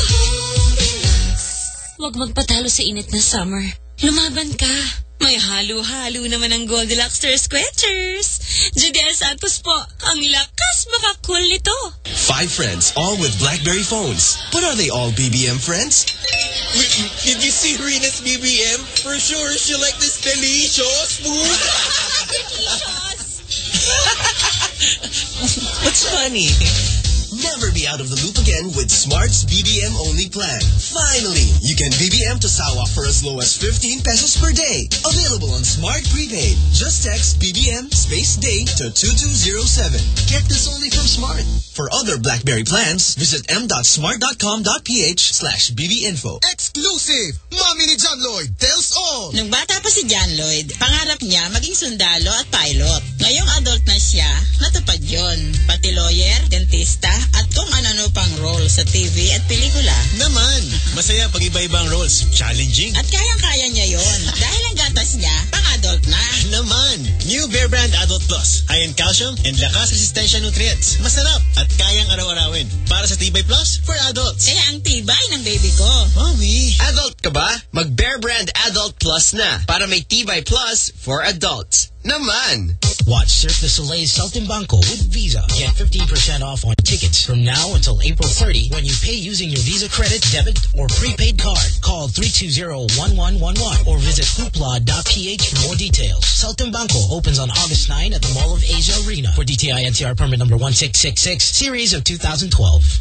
Huwag magpatalo sa init na summer. Lumaban ka. May halo-halo naman ang Goldilocks Thirst Quenchers. Judiel Santos po. Ang lakas makakul nito. Five friends, all with BlackBerry phones. But are they all BBM friends? Did you see Rena's BBM? For sure, she like this delicious food. What's funny? Never be out of the loop again with Smart's BBM only plan. Finally, you can BBM to Sawa for as low as 15 pesos per day. Available on Smart Prepaid. Just text BBM space day to 2207. Get this only from Smart. For other BlackBerry plans, visit m.smart.com.ph slash bbinfo. Exclusive! Mommy ni John Lloyd tells all! Nung bata pa si John Lloyd, pangarap niya maging sundalo at pilot. Ngayong adult na siya, natupad yon. Pati lawyer, dentista, at kung ano-ano pang role sa TV at pelikula. Naman, masaya pag iba-ibang roles. Challenging. At kayang-kaya niya yon. Dahil ang gatas niya, pang-adult na. Naman, new Bear Brand Adult Plus. High in calcium and lakas resistensya nutrients. Masarap at kayang araw-arawin. Para sa Tibay Plus for adults. Kaya ang tibay ng baby ko. Mami. Adult ka ba? Mag Bear Brand Adult Plus na para may Tibay Plus for adults. Naman! Watch Cirque du Soleil's Saltimbanco with Visa. Get 15% off on tickets from now until April 30 when you pay using your Visa credit, debit, or prepaid card. Call 320-1111 or visit hoopla.ph for more details. Sultan Saltimbanco opens on August 9 at the Mall of Asia Arena for DTI NCR permit number 1666, series of 2012.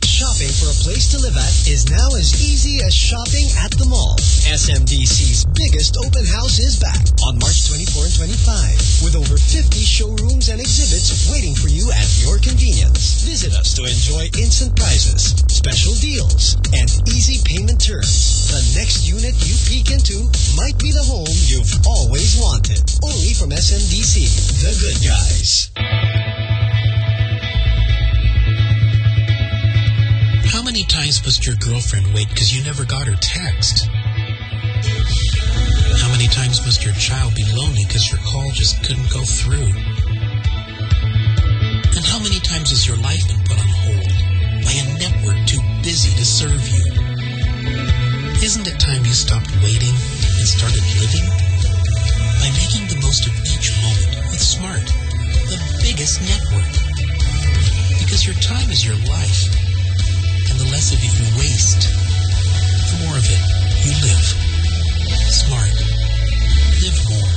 Shopping for a place to live at is now as easy as shopping at the mall. SMDC's biggest open house is back on March 24 and 25 with over 50 showrooms and exhibits waiting for you at your convenience. Visit us to enjoy instant prizes, special deals, and easy payment terms. The next unit you peek into might be the home you've always wanted. Only from SMDC, the good guys. How many times must your girlfriend wait because you never got her text? How many times must your child be lonely because your call just couldn't go through? And how many times has your life been put on hold by a network too busy to serve you? Isn't it time you stopped waiting and started living? By making the most of each moment with Smart, the biggest network. Because your time is your life, and the less of it you waste, the more of it you live. Smart. Live more.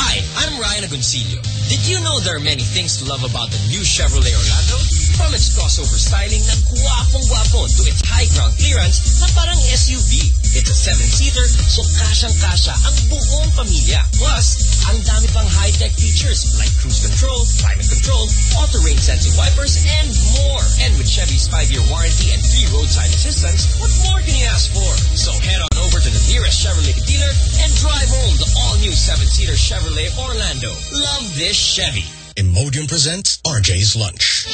Hi, I'm Ryan Agoncillo. Did you know there are many things to love about the new Chevrolet Orlando? From its crossover styling na guwapong-guwapo to its high ground clearance na parang SUV. It's a seven-seater, so kasyang-kasya ang buong pamilya. Plus, ang dami pang high-tech features like cruise control, climate control, auto-rain sensing wipers, and more. And with Chevy's five-year warranty and free roadside assistance, what more can you ask for? So head on over to the nearest Chevrolet dealer and drive home the all-new seven-seater Chevrolet Orlando. Love this Chevy. Imodium presents RJ's Lunch.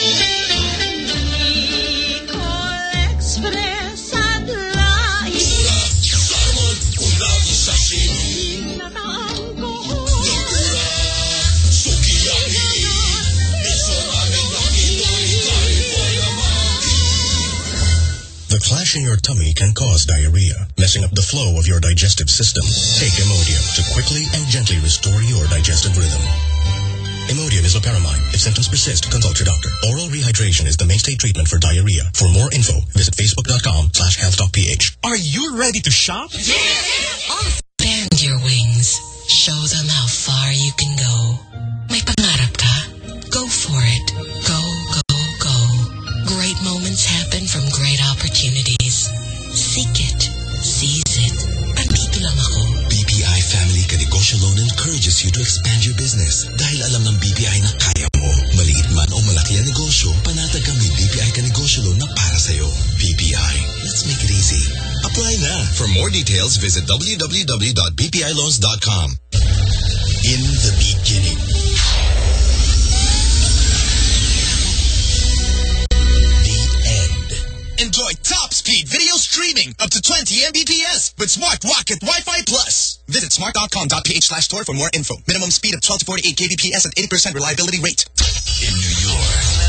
The clash in your tummy can cause diarrhea, messing up the flow of your digestive system. Take Imodium to quickly and gently restore your digestive rhythm. Imodium is loperamide. If symptoms persist, consult your doctor. Oral rehydration is the mainstay treatment for diarrhea. For more info, visit facebook.com slash healthtalkph. Are you ready to shop? Yeah. Bend your wings. Show them how far you can go. May pangarap ka? Go for it. Moments happen from great opportunities. Seek it. Seize it. Andito lang ako. BPI Family Kanegosyo Loan and encourages you to expand your business dahil alam ng BPI na kaya mo. Maliit man o malaki ang negosyo, panatag ka may BPI ka negosyo loan na para sa'yo. BPI, let's make it easy. Apply na. For more details, visit www.bpiloans.com. In the beginning. Enjoy top speed video streaming up to 20 Mbps with Smart Rocket Wi-Fi Plus. Visit smart.com.ph slash store for more info. Minimum speed of 12 to 48 kbps at 80% reliability rate. In New York.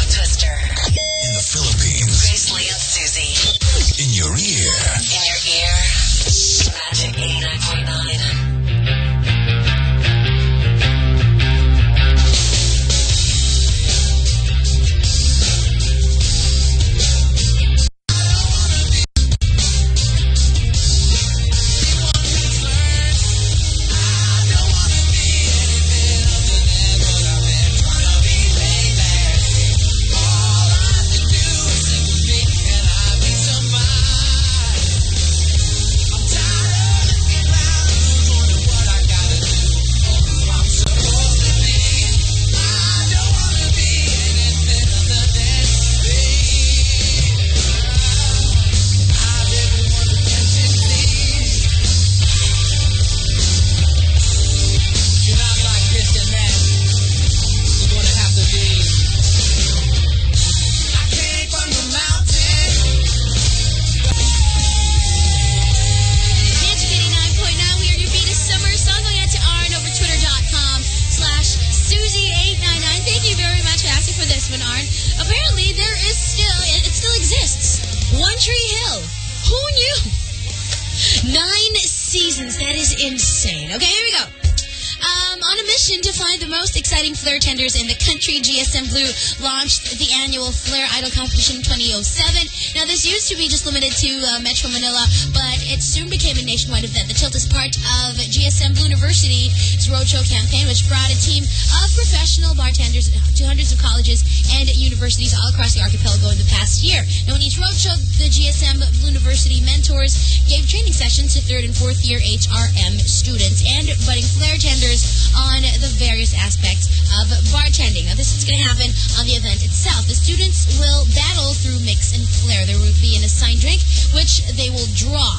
Launched the annual Flair Idol Competition 2007. Now, this used to be just limited to uh, Metro Manila, but it soon became a nationwide event. The tilt is part of GSM Blue University's Roadshow campaign, which brought a team of professional bartenders to hundreds of colleges and universities all across the archipelago in the past year. Now, in each roadshow, the GSM Blue University mentors gave training sessions to third and fourth year HRM students and budding flare tenders on the various aspects of bartending. Now, this is going to happen on the event itself. The students will battle through mix and flare. There will be an assigned drink, which they will draw.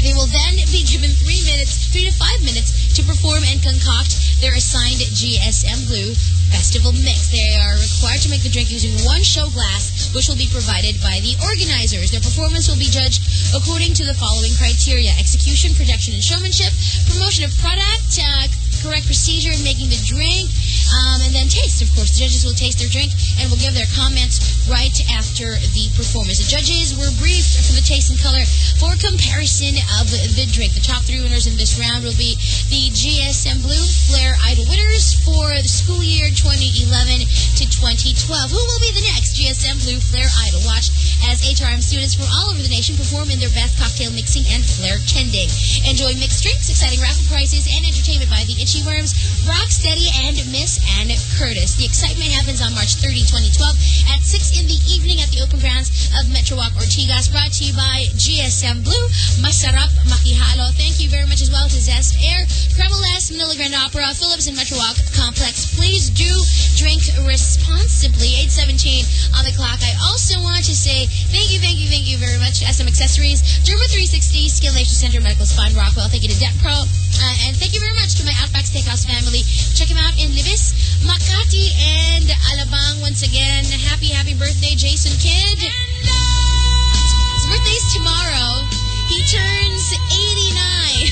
They will then be given three minutes, three to five minutes to perform and concoct their assigned GSM Blue Festival Mix. They are required to make the drink using one show glass, which will be provided by the organizers. Their performance will be judged according to the following criteria. Execution, projection, and showmanship, promotion of product, uh, correct procedure in making the drink, um, and then taste, of course. The judges will taste their drink and will give their comments right after the performance. The judges were briefed for the taste and color for comparison of the drink. The top three winners in this round will be the GSM Blue Flair Idol winners for the school year 2011 to 2012. Who will be the next GSM Blue Flair Idol? Watch as HRM students from all over the nation perform in their best cocktail mixing and flair tending. Enjoy mixed drinks, exciting raffle prizes, and entertainment by the Itchyworms, Rocksteady, and Miss Anne Curtis. The excitement happens on March 30, 2012 at 6 in the evening at the open grounds of Metro Walk Ortigas, brought to you by GSM Blue, Masarap Makihalo. Thank you very much as well to Zest Air, Cremoles, Manila Grand Opera, Phillips, and Metro Walk Complex. Please do drink responsibly. 817 on the clock. I also want to say thank you, thank you, thank you very much to SM Accessories, Derma 360, Skill Nation Center, Medical Spa in Rockwell. Thank you to Debt Pro. Uh, and thank you very much to my Outback Steakhouse family. Check them out in Libis, Makati, and Alabang. Once again, happy, happy birthday, Jason Kidd. His birthday's tomorrow. He turns 89.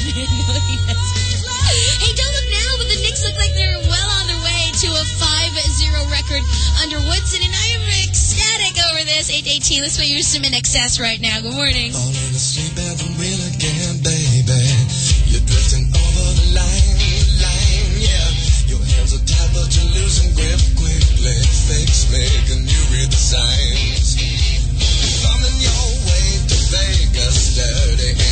hey, don't look now, but the Knicks look like they're well on their way to a 5-0 record under Woodson, and I am ecstatic over this. 818, let's play you some INXS right now. Good morning. You're grip quickly. Fix me, can you read the signs? Coming your way to Vegas, dirty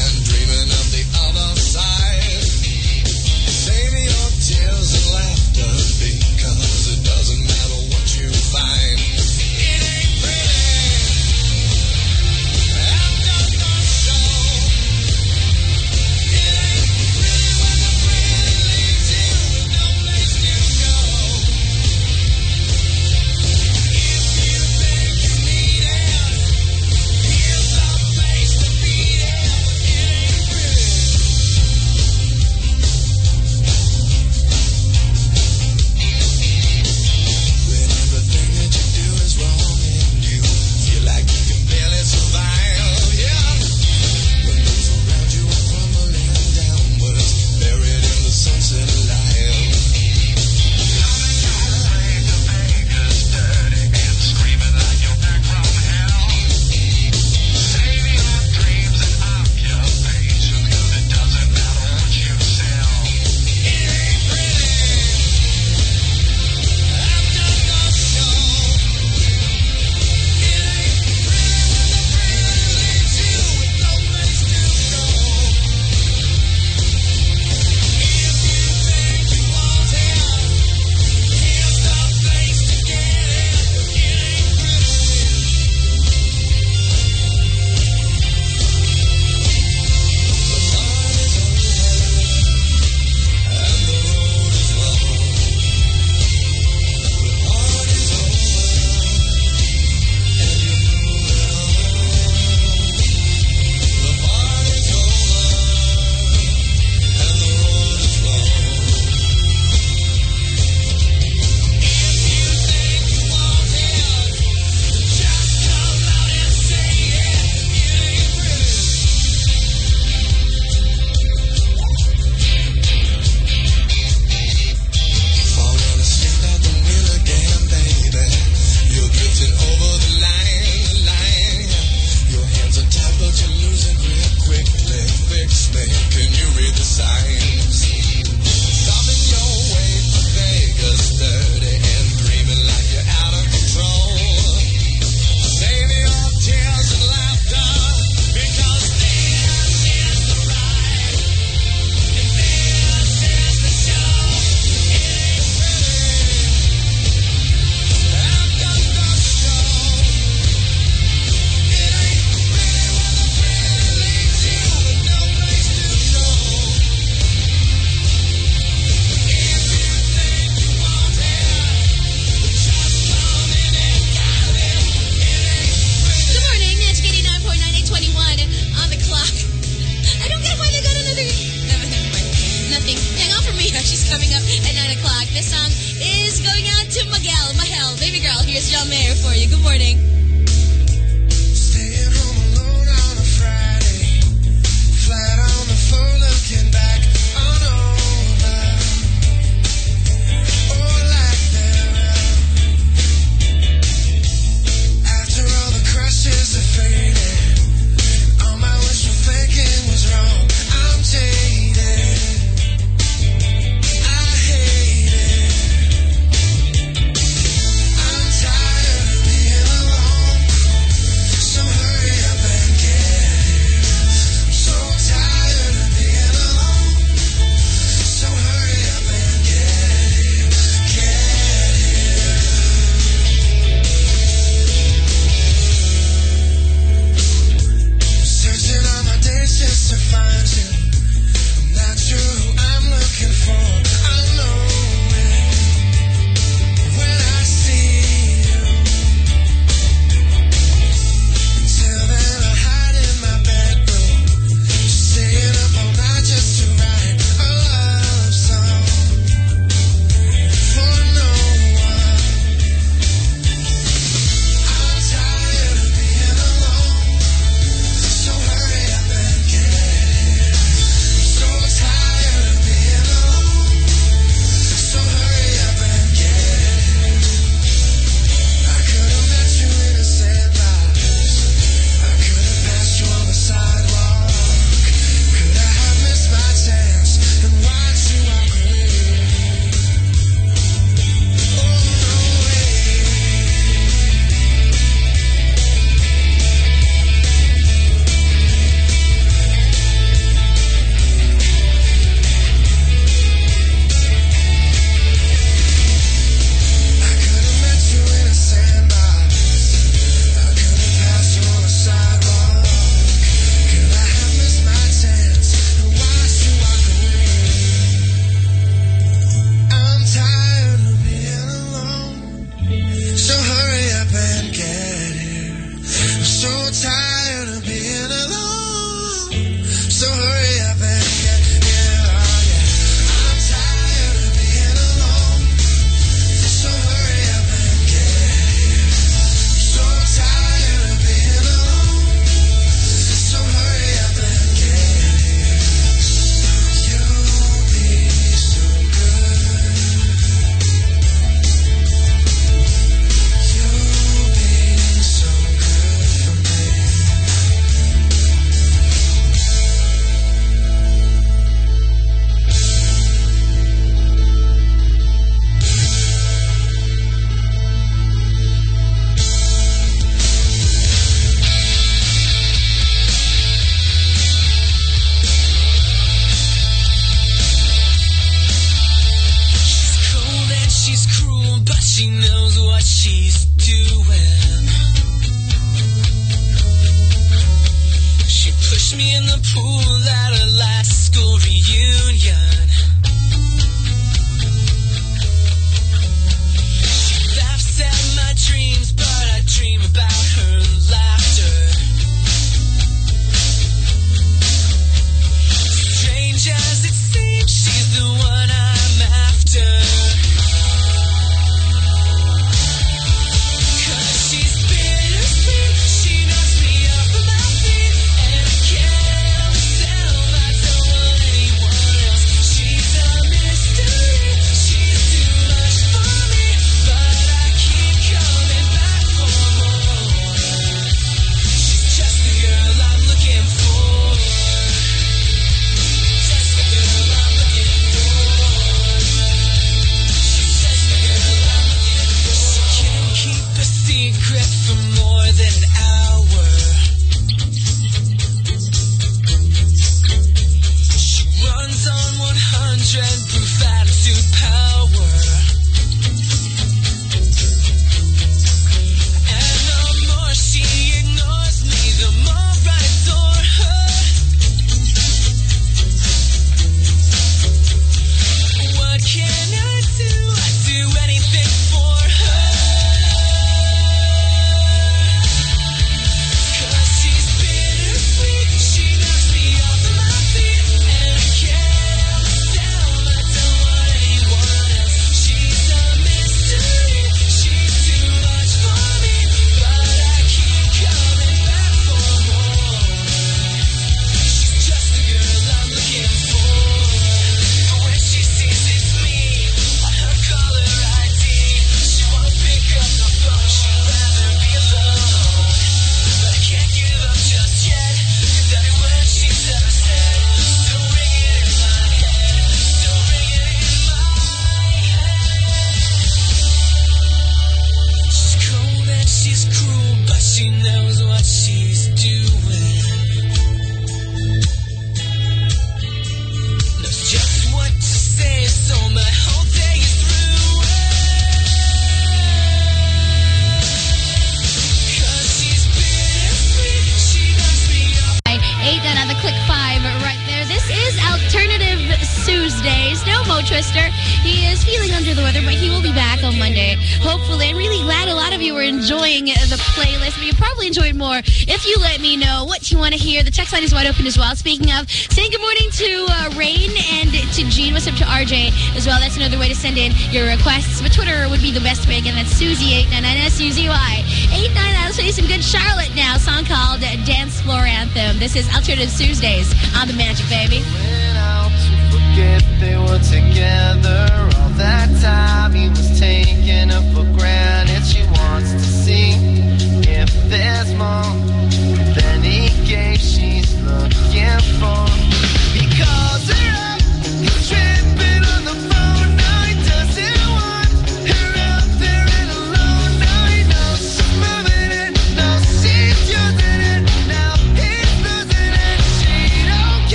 Suzy 8999-S-U-Z-Y. 89, let's play some good Charlotte now. Song called Dance Floor Anthem. This is Alternative Tuesdays on The Magic, baby. Went out to forget they were together all that time. He was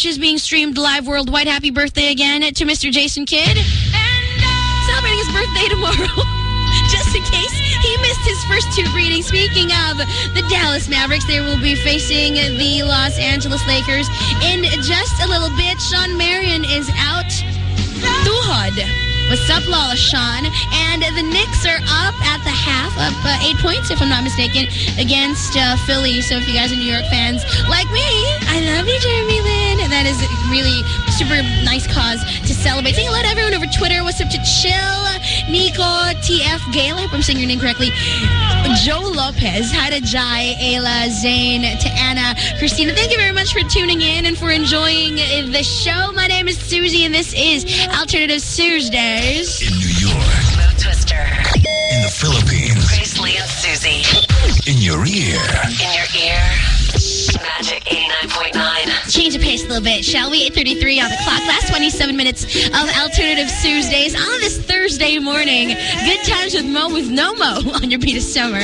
which is being streamed live worldwide. Happy birthday again to Mr. Jason Kidd. And, uh, Celebrating his birthday tomorrow. Just in case he missed his first two greetings. Speaking of the Dallas Mavericks, they will be facing the Los Angeles Lakers in just a little bit. Shawn Marion is out. Tuhod. What's up, Lala Sean? And the Knicks are up at the half, up uh, eight points, if I'm not mistaken, against uh, Philly. So if you guys are New York fans like me, I love you, Jeremy Lin. That is really super nice cause to celebrate. Say hello to everyone over Twitter. What's up to Chill, Nico, TF, Gale? I hope I'm saying your name correctly. Joe Lopez. Hi to Jai, Ayla, Zane, to Anna, Christina. Thank you very much for tuning in and for enjoying the show. My name is Suzy, and this is Alternative Tuesdays. In New York. Mo Twister. In the Philippines. Grace Lee and Susie. In your ear. In your Change the pace a little bit, shall we? 8.33 on the clock. Last 27 minutes of Alternative Tuesdays on this Thursday morning. Good times with Mo with no Mo on your beat of summer.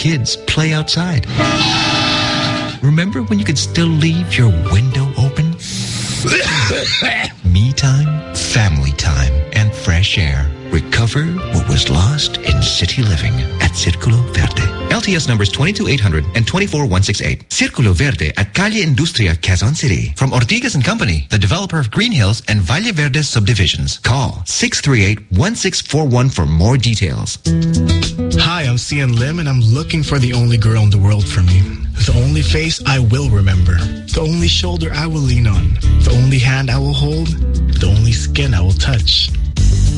Kids play outside? Remember when you could still leave your window open? Me time, family time, and fresh air. Recover what was lost in city living at Circulo Verde. LTS numbers 22800 and 24168. Circulo Verde at Calle Industria, Quezon City. From Ortigas and Company, the developer of Greenhills and Valle Verde subdivisions. Call 638-1641 for more details. Cian Lim, and I'm looking for the only girl in the world for me. The only face I will remember. The only shoulder I will lean on. The only hand I will hold. The only skin I will touch.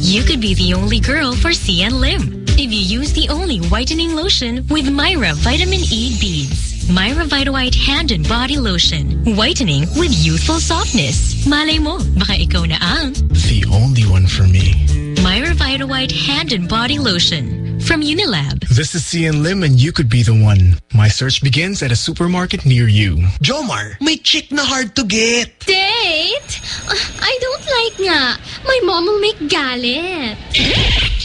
You could be the only girl for Cian Lim if you use the only whitening lotion with Myra Vitamin E Beads. Myra Vitawhite Hand and Body Lotion. Whitening with youthful softness. Malay mo, baka ikaw na ang The only one for me. Myra Vitawhite Hand and Body Lotion from Unilab. This is Cian Lim and you could be the one. My search begins at a supermarket near you. Jomar, may chick na hard to get. Date? Uh, I don't like nga. My mom will make galit.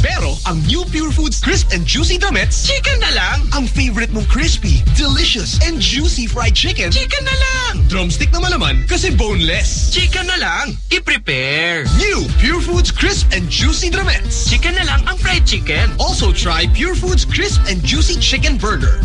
Pero ang new Pure Foods Crisp and Juicy Drumettes, chicken na lang. Ang favorite mong crispy, delicious, and juicy fried chicken, chicken na lang. Drumstick naman naman kasi boneless. Chicken na lang. I-prepare. New Pure Foods Crisp and Juicy Drumettes. Chicken na lang ang fried chicken. Also try Pure Foods Crisp and Juicy Chicken Burger.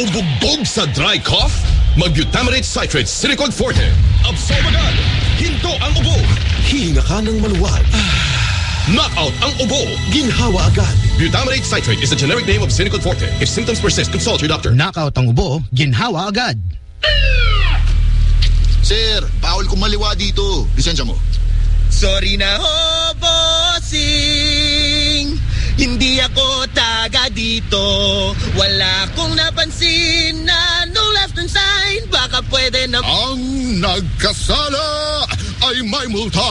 Ubugbog sa dry cough? Mag-butamirate citrate silicone forte. Absorb agad. Hinto ang ubo. Hinga ka ng maluwag. Knockout ang ubo. Ginhawa agad. Butamirate citrate is the generic name of Silicone Forte. If symptoms persist, consult your doctor. Knockout ang ubo, ginhawa agad. Sir, bawal kong maliwa dito. Lisensya mo. Sorry na ho, bossing. Hindi ako taga dito. Wala akong napansin na no left hand sign. Baka pwede na... Ang nagkasala ay may multa.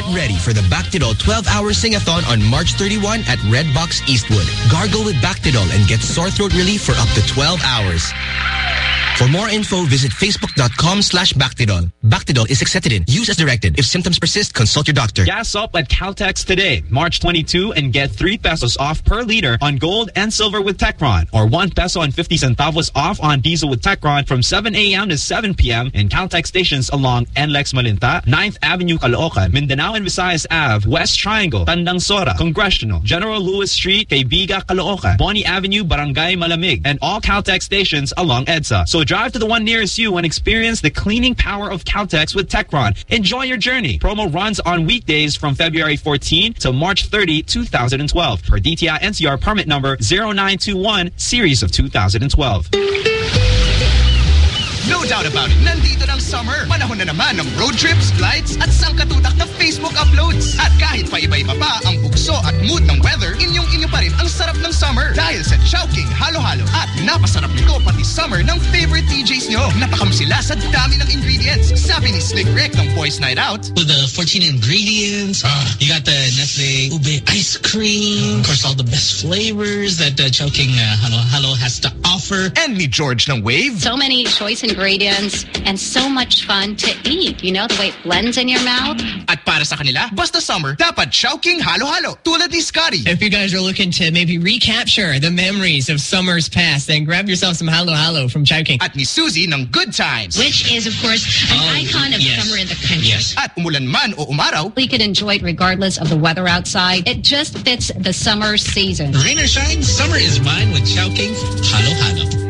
Get ready for the Bactidol 12-hour sing-a-thon on March 31 at Red Box Eastwood. Gargle with Bactidol and get sore throat relief for up to 12 hours. For more info, visit facebook.com slash Bactidol. Bactidol is accepted. In. Use as directed. If symptoms persist, consult your doctor. Gas up at Caltex today, March 22, and get 3 pesos off per liter on gold and silver with Techron, or 1 peso and 50 centavos off on diesel with Techron from 7 a.m. to 7 p.m. in Caltex stations along NLEX Malinta, 9th Avenue, Caloocan, Mindanao and Visayas Ave, West Triangle, Tandang Sora, Congressional, General Luis Street, Kaybiga, Caloocan, Boni Avenue, Barangay Malamig, and all Caltex stations along EDSA. So drive to the one nearest you and experience the cleaning power of Caltex with Techron. Enjoy your journey. Promo runs on weekdays from February 14 to March 30, 2012. Per DTI NCR permit number 0921, series of 2012. No doubt about it, nandito ng summer. Panahon na naman ng road trips, flights, at sangkatutak na Facebook uploads. At kahit pa iba-iba pa ang bugso at mood ng weather, inyong-inyo pa rin ang sarap ng summer. Dahil sa Chowking Halo-Halo. At napasarap nito pati summer ng favorite DJs nyo. Napakam sila sa dami ng ingredients. Sabi ni Slick Rick ng Boys Night Out. With the 14 ingredients, you got the Nestle Ube ice cream, of course, all the best flavors that uh, Chowking uh, Halo Halo has to offer. And ni George ng Wave. So many choice ingredients and so much fun to eat. You know, the way it blends in your mouth. At para sa kanila, basta summer, dapat Chowking Halo-Halo. Tulad ni Scotty. If you guys are looking to maybe recapture the memories of summers past, then grab yourself some Halo Halo from Chowking. At ni Suzy ng Good Times. Which is, of course, an Oh, icon of yes. summer in the country. Yes. At umulan man o umaraw, We could enjoy it regardless of the weather outside. It just fits the summer season. Rain or shine, summer is mine with Chowking Halo Halo.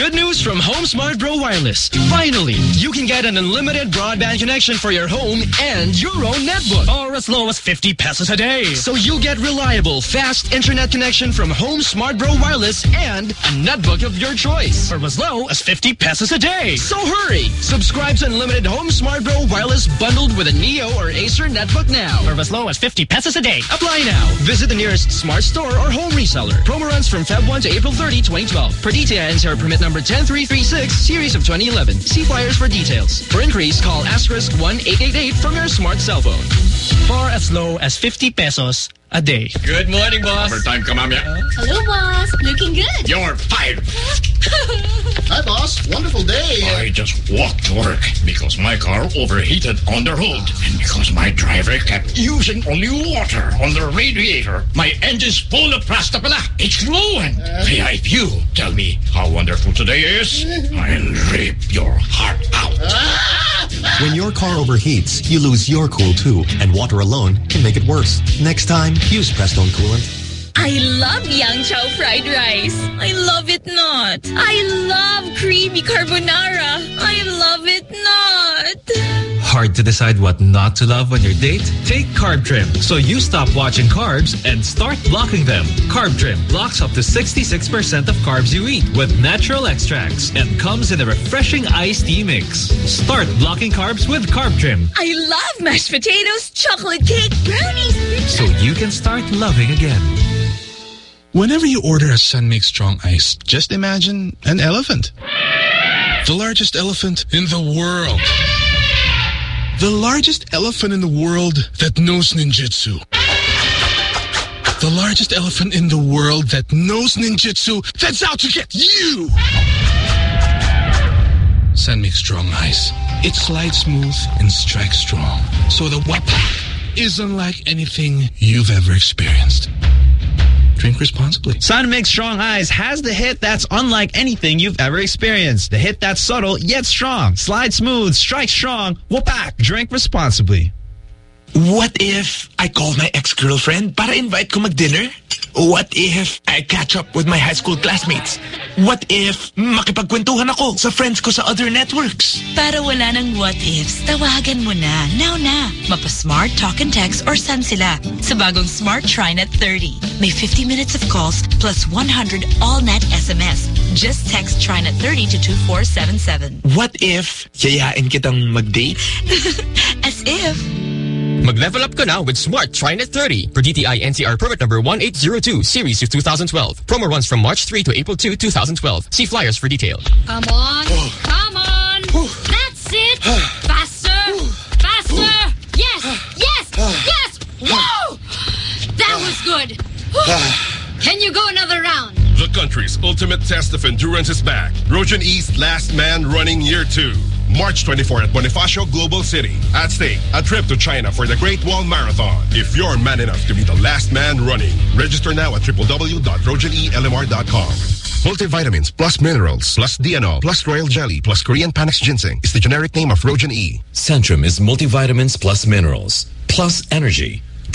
Good news from Home Smart Bro Wireless. Finally, you can get an unlimited broadband connection for your home and your own netbook, or as low as 50 pesos a day. So you get reliable, fast internet connection from Home Smart Bro Wireless and a netbook of your choice for as low as 50 pesos a day. So hurry! Subscribe to unlimited Home Smart Bro Wireless bundled with a Neo or Acer netbook now for as low as 50 pesos a day. Apply now. Visit the nearest smart store or home reseller. Promo runs from Feb 1 to April 30, 2012. Per DTI NCR permit number 10336, series of 2011. See flyers for details. For increase, call asterisk 1888 from your smart cell phone. For as low as 50 pesos a day. Good morning, boss. Overtime ka, ma'am, yeah? Hello, boss. Looking good. You're fired. Hi, boss. Wonderful day. I just walked to work because my car overheated on the road. And because my driver kept using only water on the radiator, my engine's full of plastic pala. It's flowing. Kaya if you tell me how wonderful today is, I'll rip your heart out. Ah! When your car overheats, you lose your cool too, and water alone can make it worse. Next time, use Prestone Coolant. I love Yang Chow fried rice. I love it not. I love creamy carbonara. I love it not. Hard to decide what not to love on your date? Take Carb Trim so you stop watching carbs and start blocking them. Carb Trim blocks up to 66% of carbs you eat with natural extracts and comes in a refreshing iced tea mix. Start blocking carbs with Carb Trim I love mashed potatoes, chocolate cake, brownies. so you can start loving again. Whenever you order a San Mig Strong Ice, just imagine an elephant. The largest elephant in the world. The largest elephant in the world that knows ninjutsu. The largest elephant in the world that knows ninjutsu that's out to get you! San Mig Strong Ice. It slides smooth and strikes strong. So the wapak is unlike anything you've ever experienced. Drink responsibly. San Mig Strong Ice has the hit that's unlike anything you've ever experienced. The hit that's subtle yet strong. Slide smooth, strike strong. Whoop-ack. Drink responsibly. What if I call my ex-girlfriend para invite ko mag-dinner? What if I catch up with my high school classmates? What if makipagkwentuhan ako sa friends ko sa other networks? Para wala ng what ifs, tawagan mo na. Now na. Mapa-smart, talk and text or send sila. Sa bagong Smart TriNet 30. May 50 minutes of calls plus 100 all-net SMS. Just text TriNet 30 to 2477. What if yayain kitang mag-date? As if. Mm. Mag-level up ka na with Smart TriNet 30 for DTI NCR permit number 1802 series of 2012. Promo runs from March 3 to April 2, 2012. See flyers for details. Come on. Come on. That's it. Faster. Faster. Yes. Yes. Yes. Whoa. That was good. Can you go another round? The country's ultimate test of endurance is back. Rogin-E Last Man Running Year 2. March 24 at Bonifacio Global City. At stake, a trip to China for the Great Wall Marathon. If you're man enough to be the last man running, register now at www.roginelmr.com. Multivitamins plus minerals plus DNO plus royal jelly plus Korean Panax ginseng is the generic name of Rojan E. Centrum is multivitamins plus minerals, plus energy,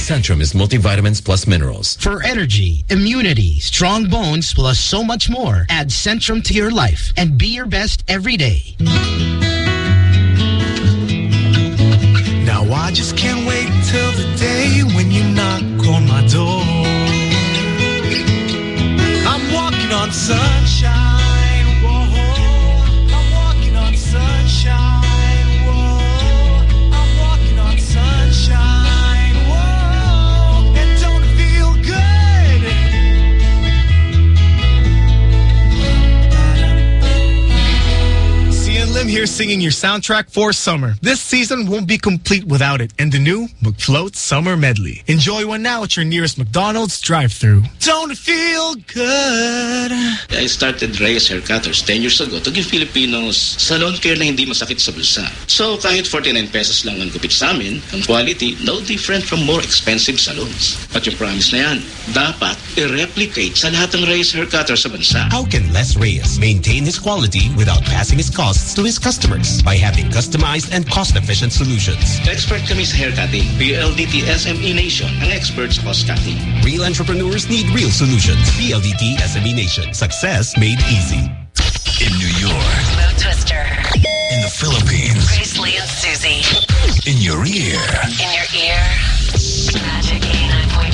Centrum is multivitamins plus minerals. For energy, immunity, strong bones, plus so much more, add Centrum to your life and be your best every day. Now I just can't wait till the day when you knock on my door. I'm walking on sunshine. Here singing your soundtrack for summer. This season won't be complete without it and the new McFloat Summer Medley. Enjoy one now at your nearest McDonald's drive-thru. Don't feel good? I started Reyes Haircutters 10 years ago to give Filipinos salon care na hindi masakit sa bulsa. So kahit 49 pesos lang ang gupit sa amin, ang quality no different from more expensive salons. At yung promise na yan, dapat i-replicate sa lahat ng Reyes Hair Cutters sa bansa. How can Les Reyes maintain his quality without passing his costs to his customers by having customized and cost-efficient solutions? Expert kami sa haircutting. PLDT SME Nation, ang expert sa cost cutting. Real entrepreneurs need real solutions. PLDT SME Nation. Success made easy. In New York, Mo Twister. in the Philippines, Grace Lee and Suzy. in your ear. In your ear. Magic 89.9.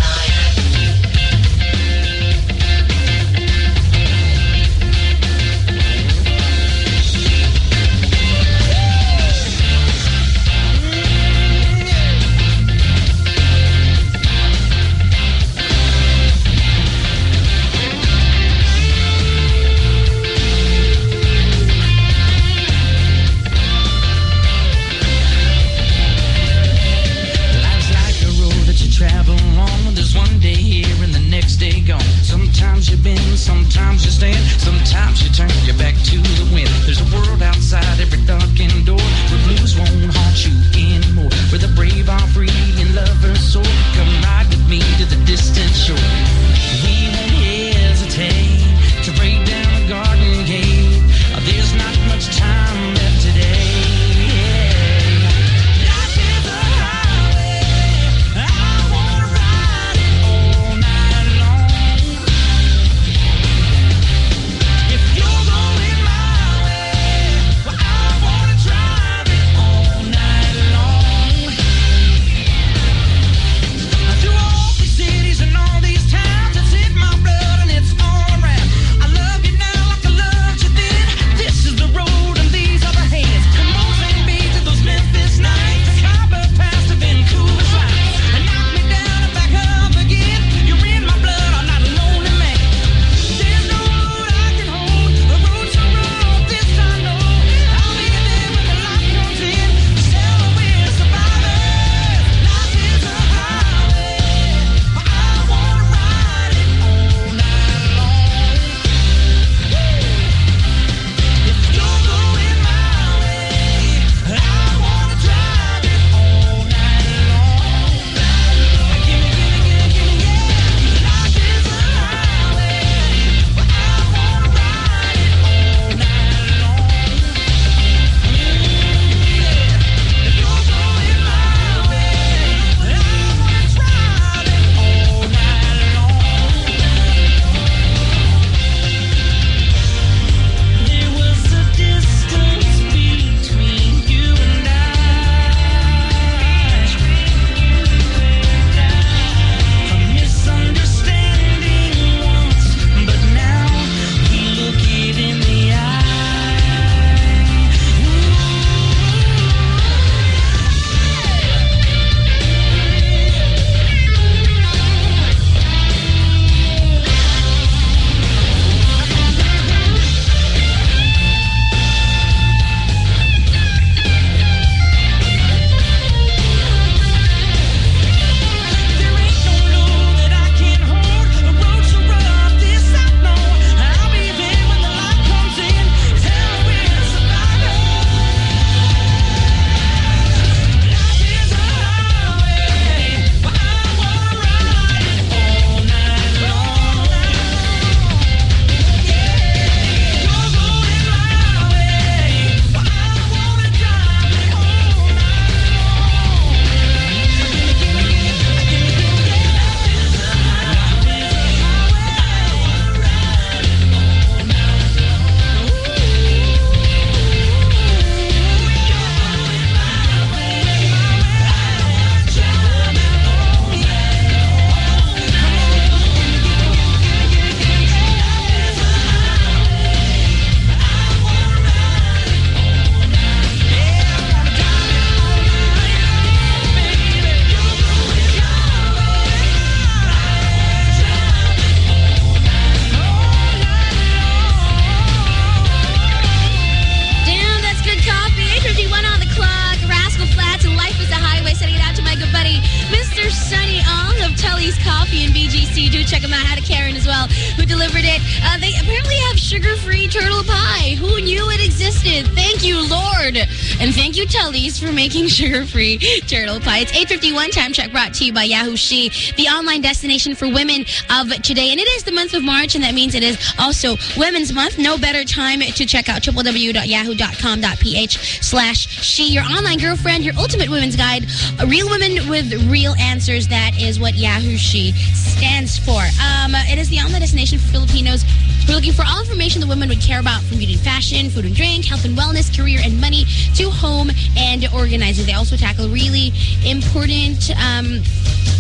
sugar-free turtle pie. It's 8.51 time check brought to you by Yahoo She, the online destination for women of today. And it is the month of March, and that means it is also Women's Month. No better time to check out www.yahoo.com.ph slash she, your online girlfriend, your ultimate women's guide. A real women with real answers. That is what Yahoo She stands for. Um, it is the online destination for Filipinos we're looking for all information the women would care about from beauty and fashion, food and drink, health and wellness, career and money, to home and organizing. They also tackle really important um,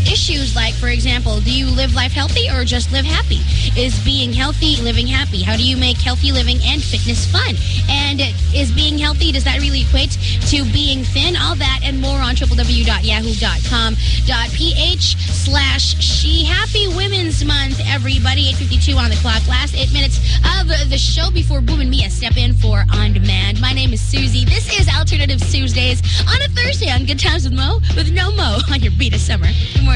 issues like, for example, do you live life healthy or just live happy? Is being healthy living happy? How do you make healthy living and fitness fun? And is being healthy, does that really equate to being thin? All that and more on www.yahoo.com.ph slash she. Happy Women's Month, everybody. 8.52 on the clock. Last eight minutes of the show before Boom and Mia step in for On Demand. My name is Suzy. This is Alternative Tuesdays on a Thursday on Good Times with Mo with no Mo on your beat of summer. Good morning,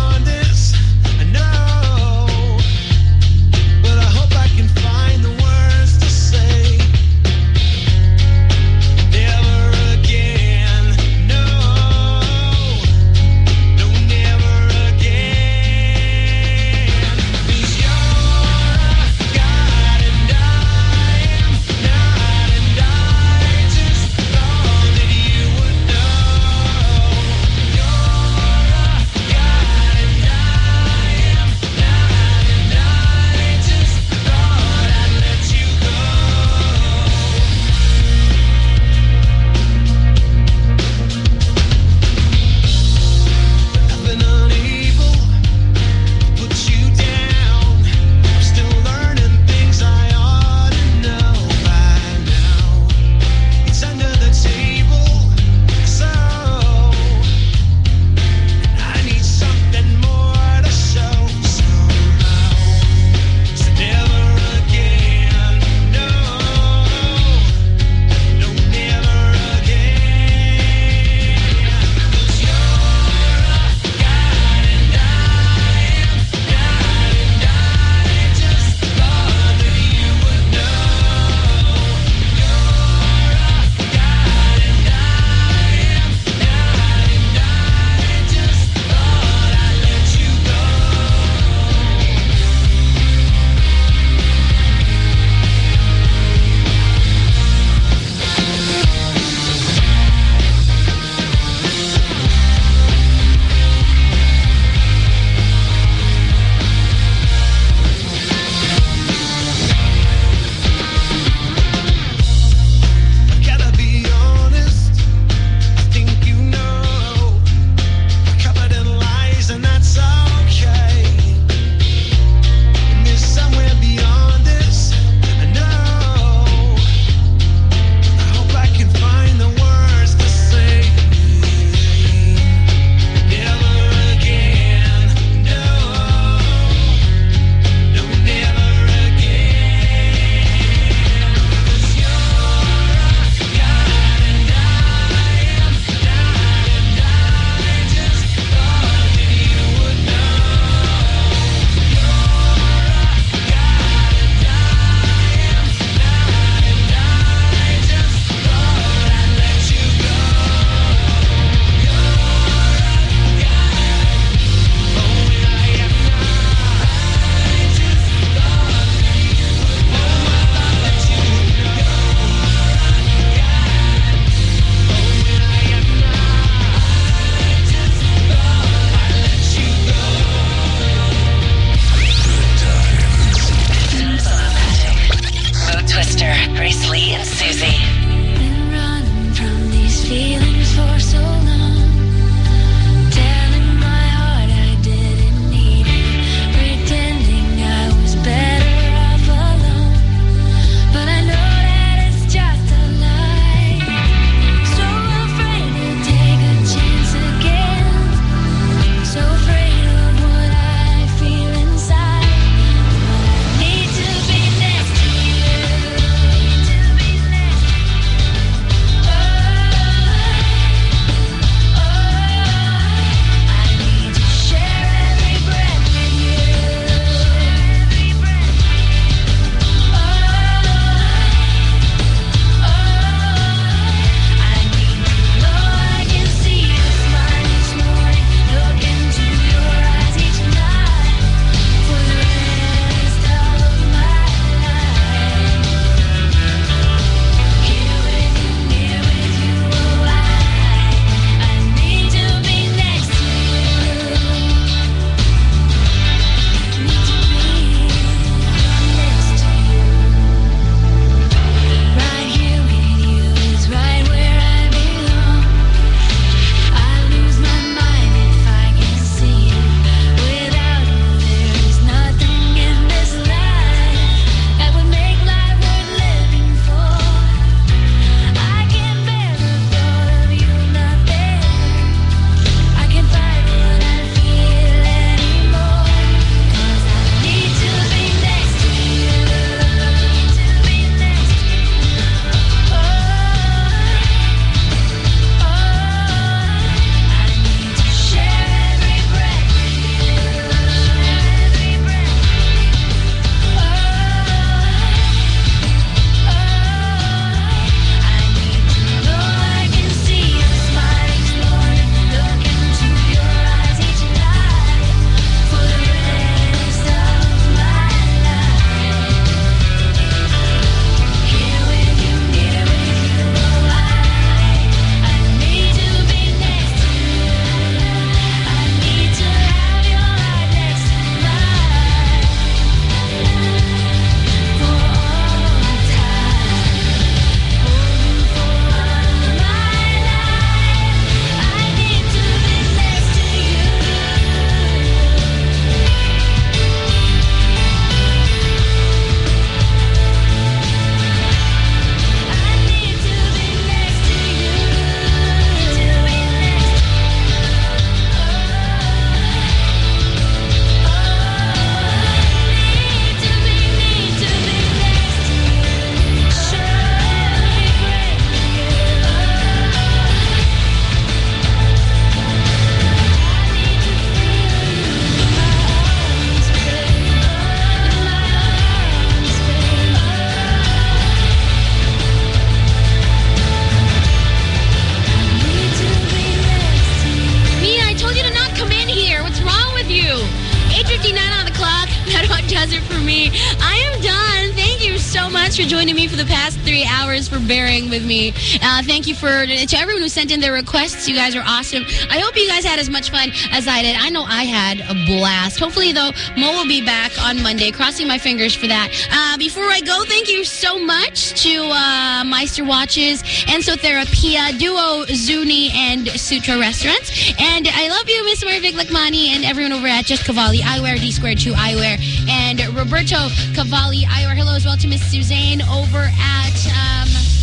to everyone who sent in their requests. You guys are awesome. I hope you guys had as much fun as I did. I know I had a blast. Hopefully, though, Mo will be back on Monday. Crossing my fingers for that. Uh, before I go, thank you so much to uh, Meister Watches, Enso Therapia, Duo, Zuni, and Sutra Restaurants. And I love you, Miss Marvic Lakmani, and everyone over at Just Cavalli Eyewear, D Square 2 Eyewear, and Roberto Cavalli Eyewear. Hello as well to Miss Suzanne over at, um,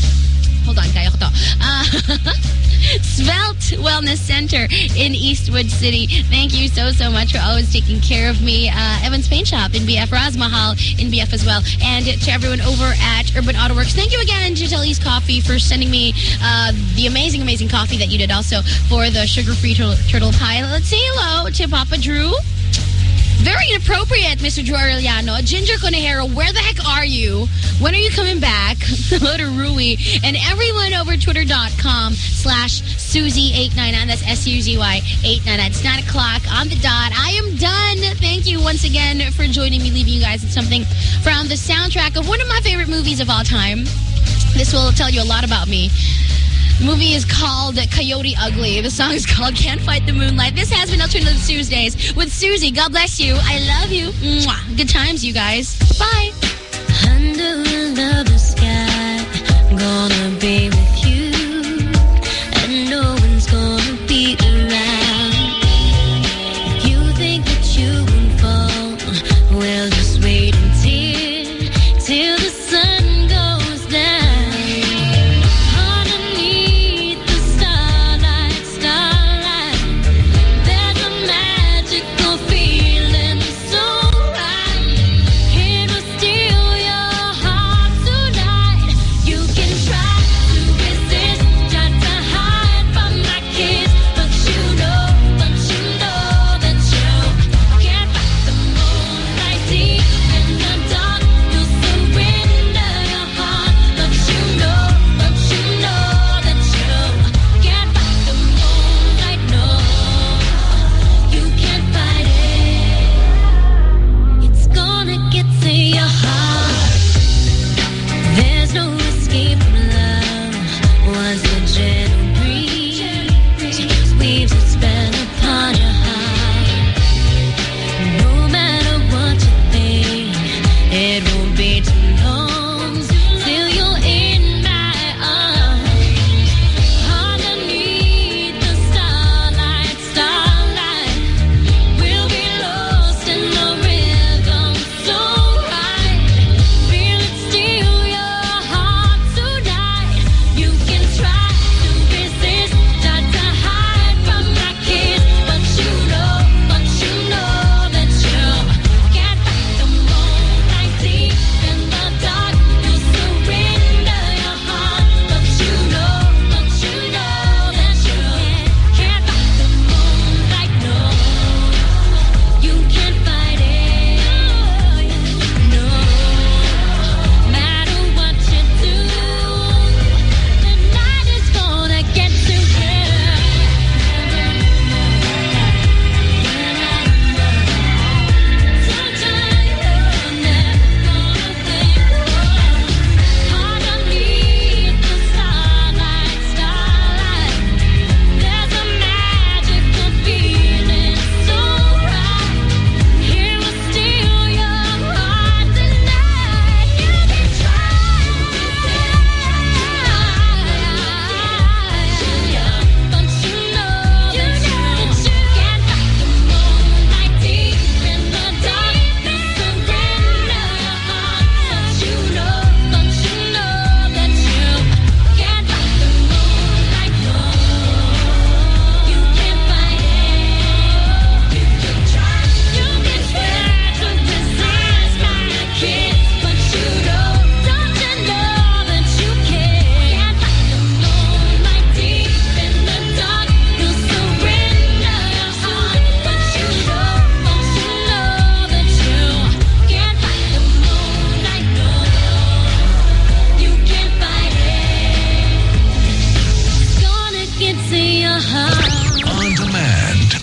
hold on, kaya ko to. Uh, Svelte Wellness Center in Eastwood City. Thank you so, so much for always taking care of me. Uh, Evans Paint Shop in BF, Raz Mahal in BF as well. And to everyone over at Urban Auto Works, thank you again to Telly's Coffee for sending me uh, the amazing, amazing coffee that you did also for the sugar-free turtle, turtle pie. Let's say hello to Papa Drew. Very inappropriate, Mr. Drew. Ginger Conejero, where the heck are you? When are you coming back? Hello to Rui. And everyone over twitter.com slash Suzy899. That's S-U-Z-Y 899. It's 9 o'clock on the dot. I am done. Thank you once again for joining me, leaving you guys with something from the soundtrack of one of my favorite movies of all time. This will tell you a lot about me. The movie is called Coyote Ugly. The song is called Can't Fight the Moonlight. This has been Alternative Tuesdays with Suzy. God bless you. I love you. Mwah. Good times, you guys. Bye. Under sky, gonna be with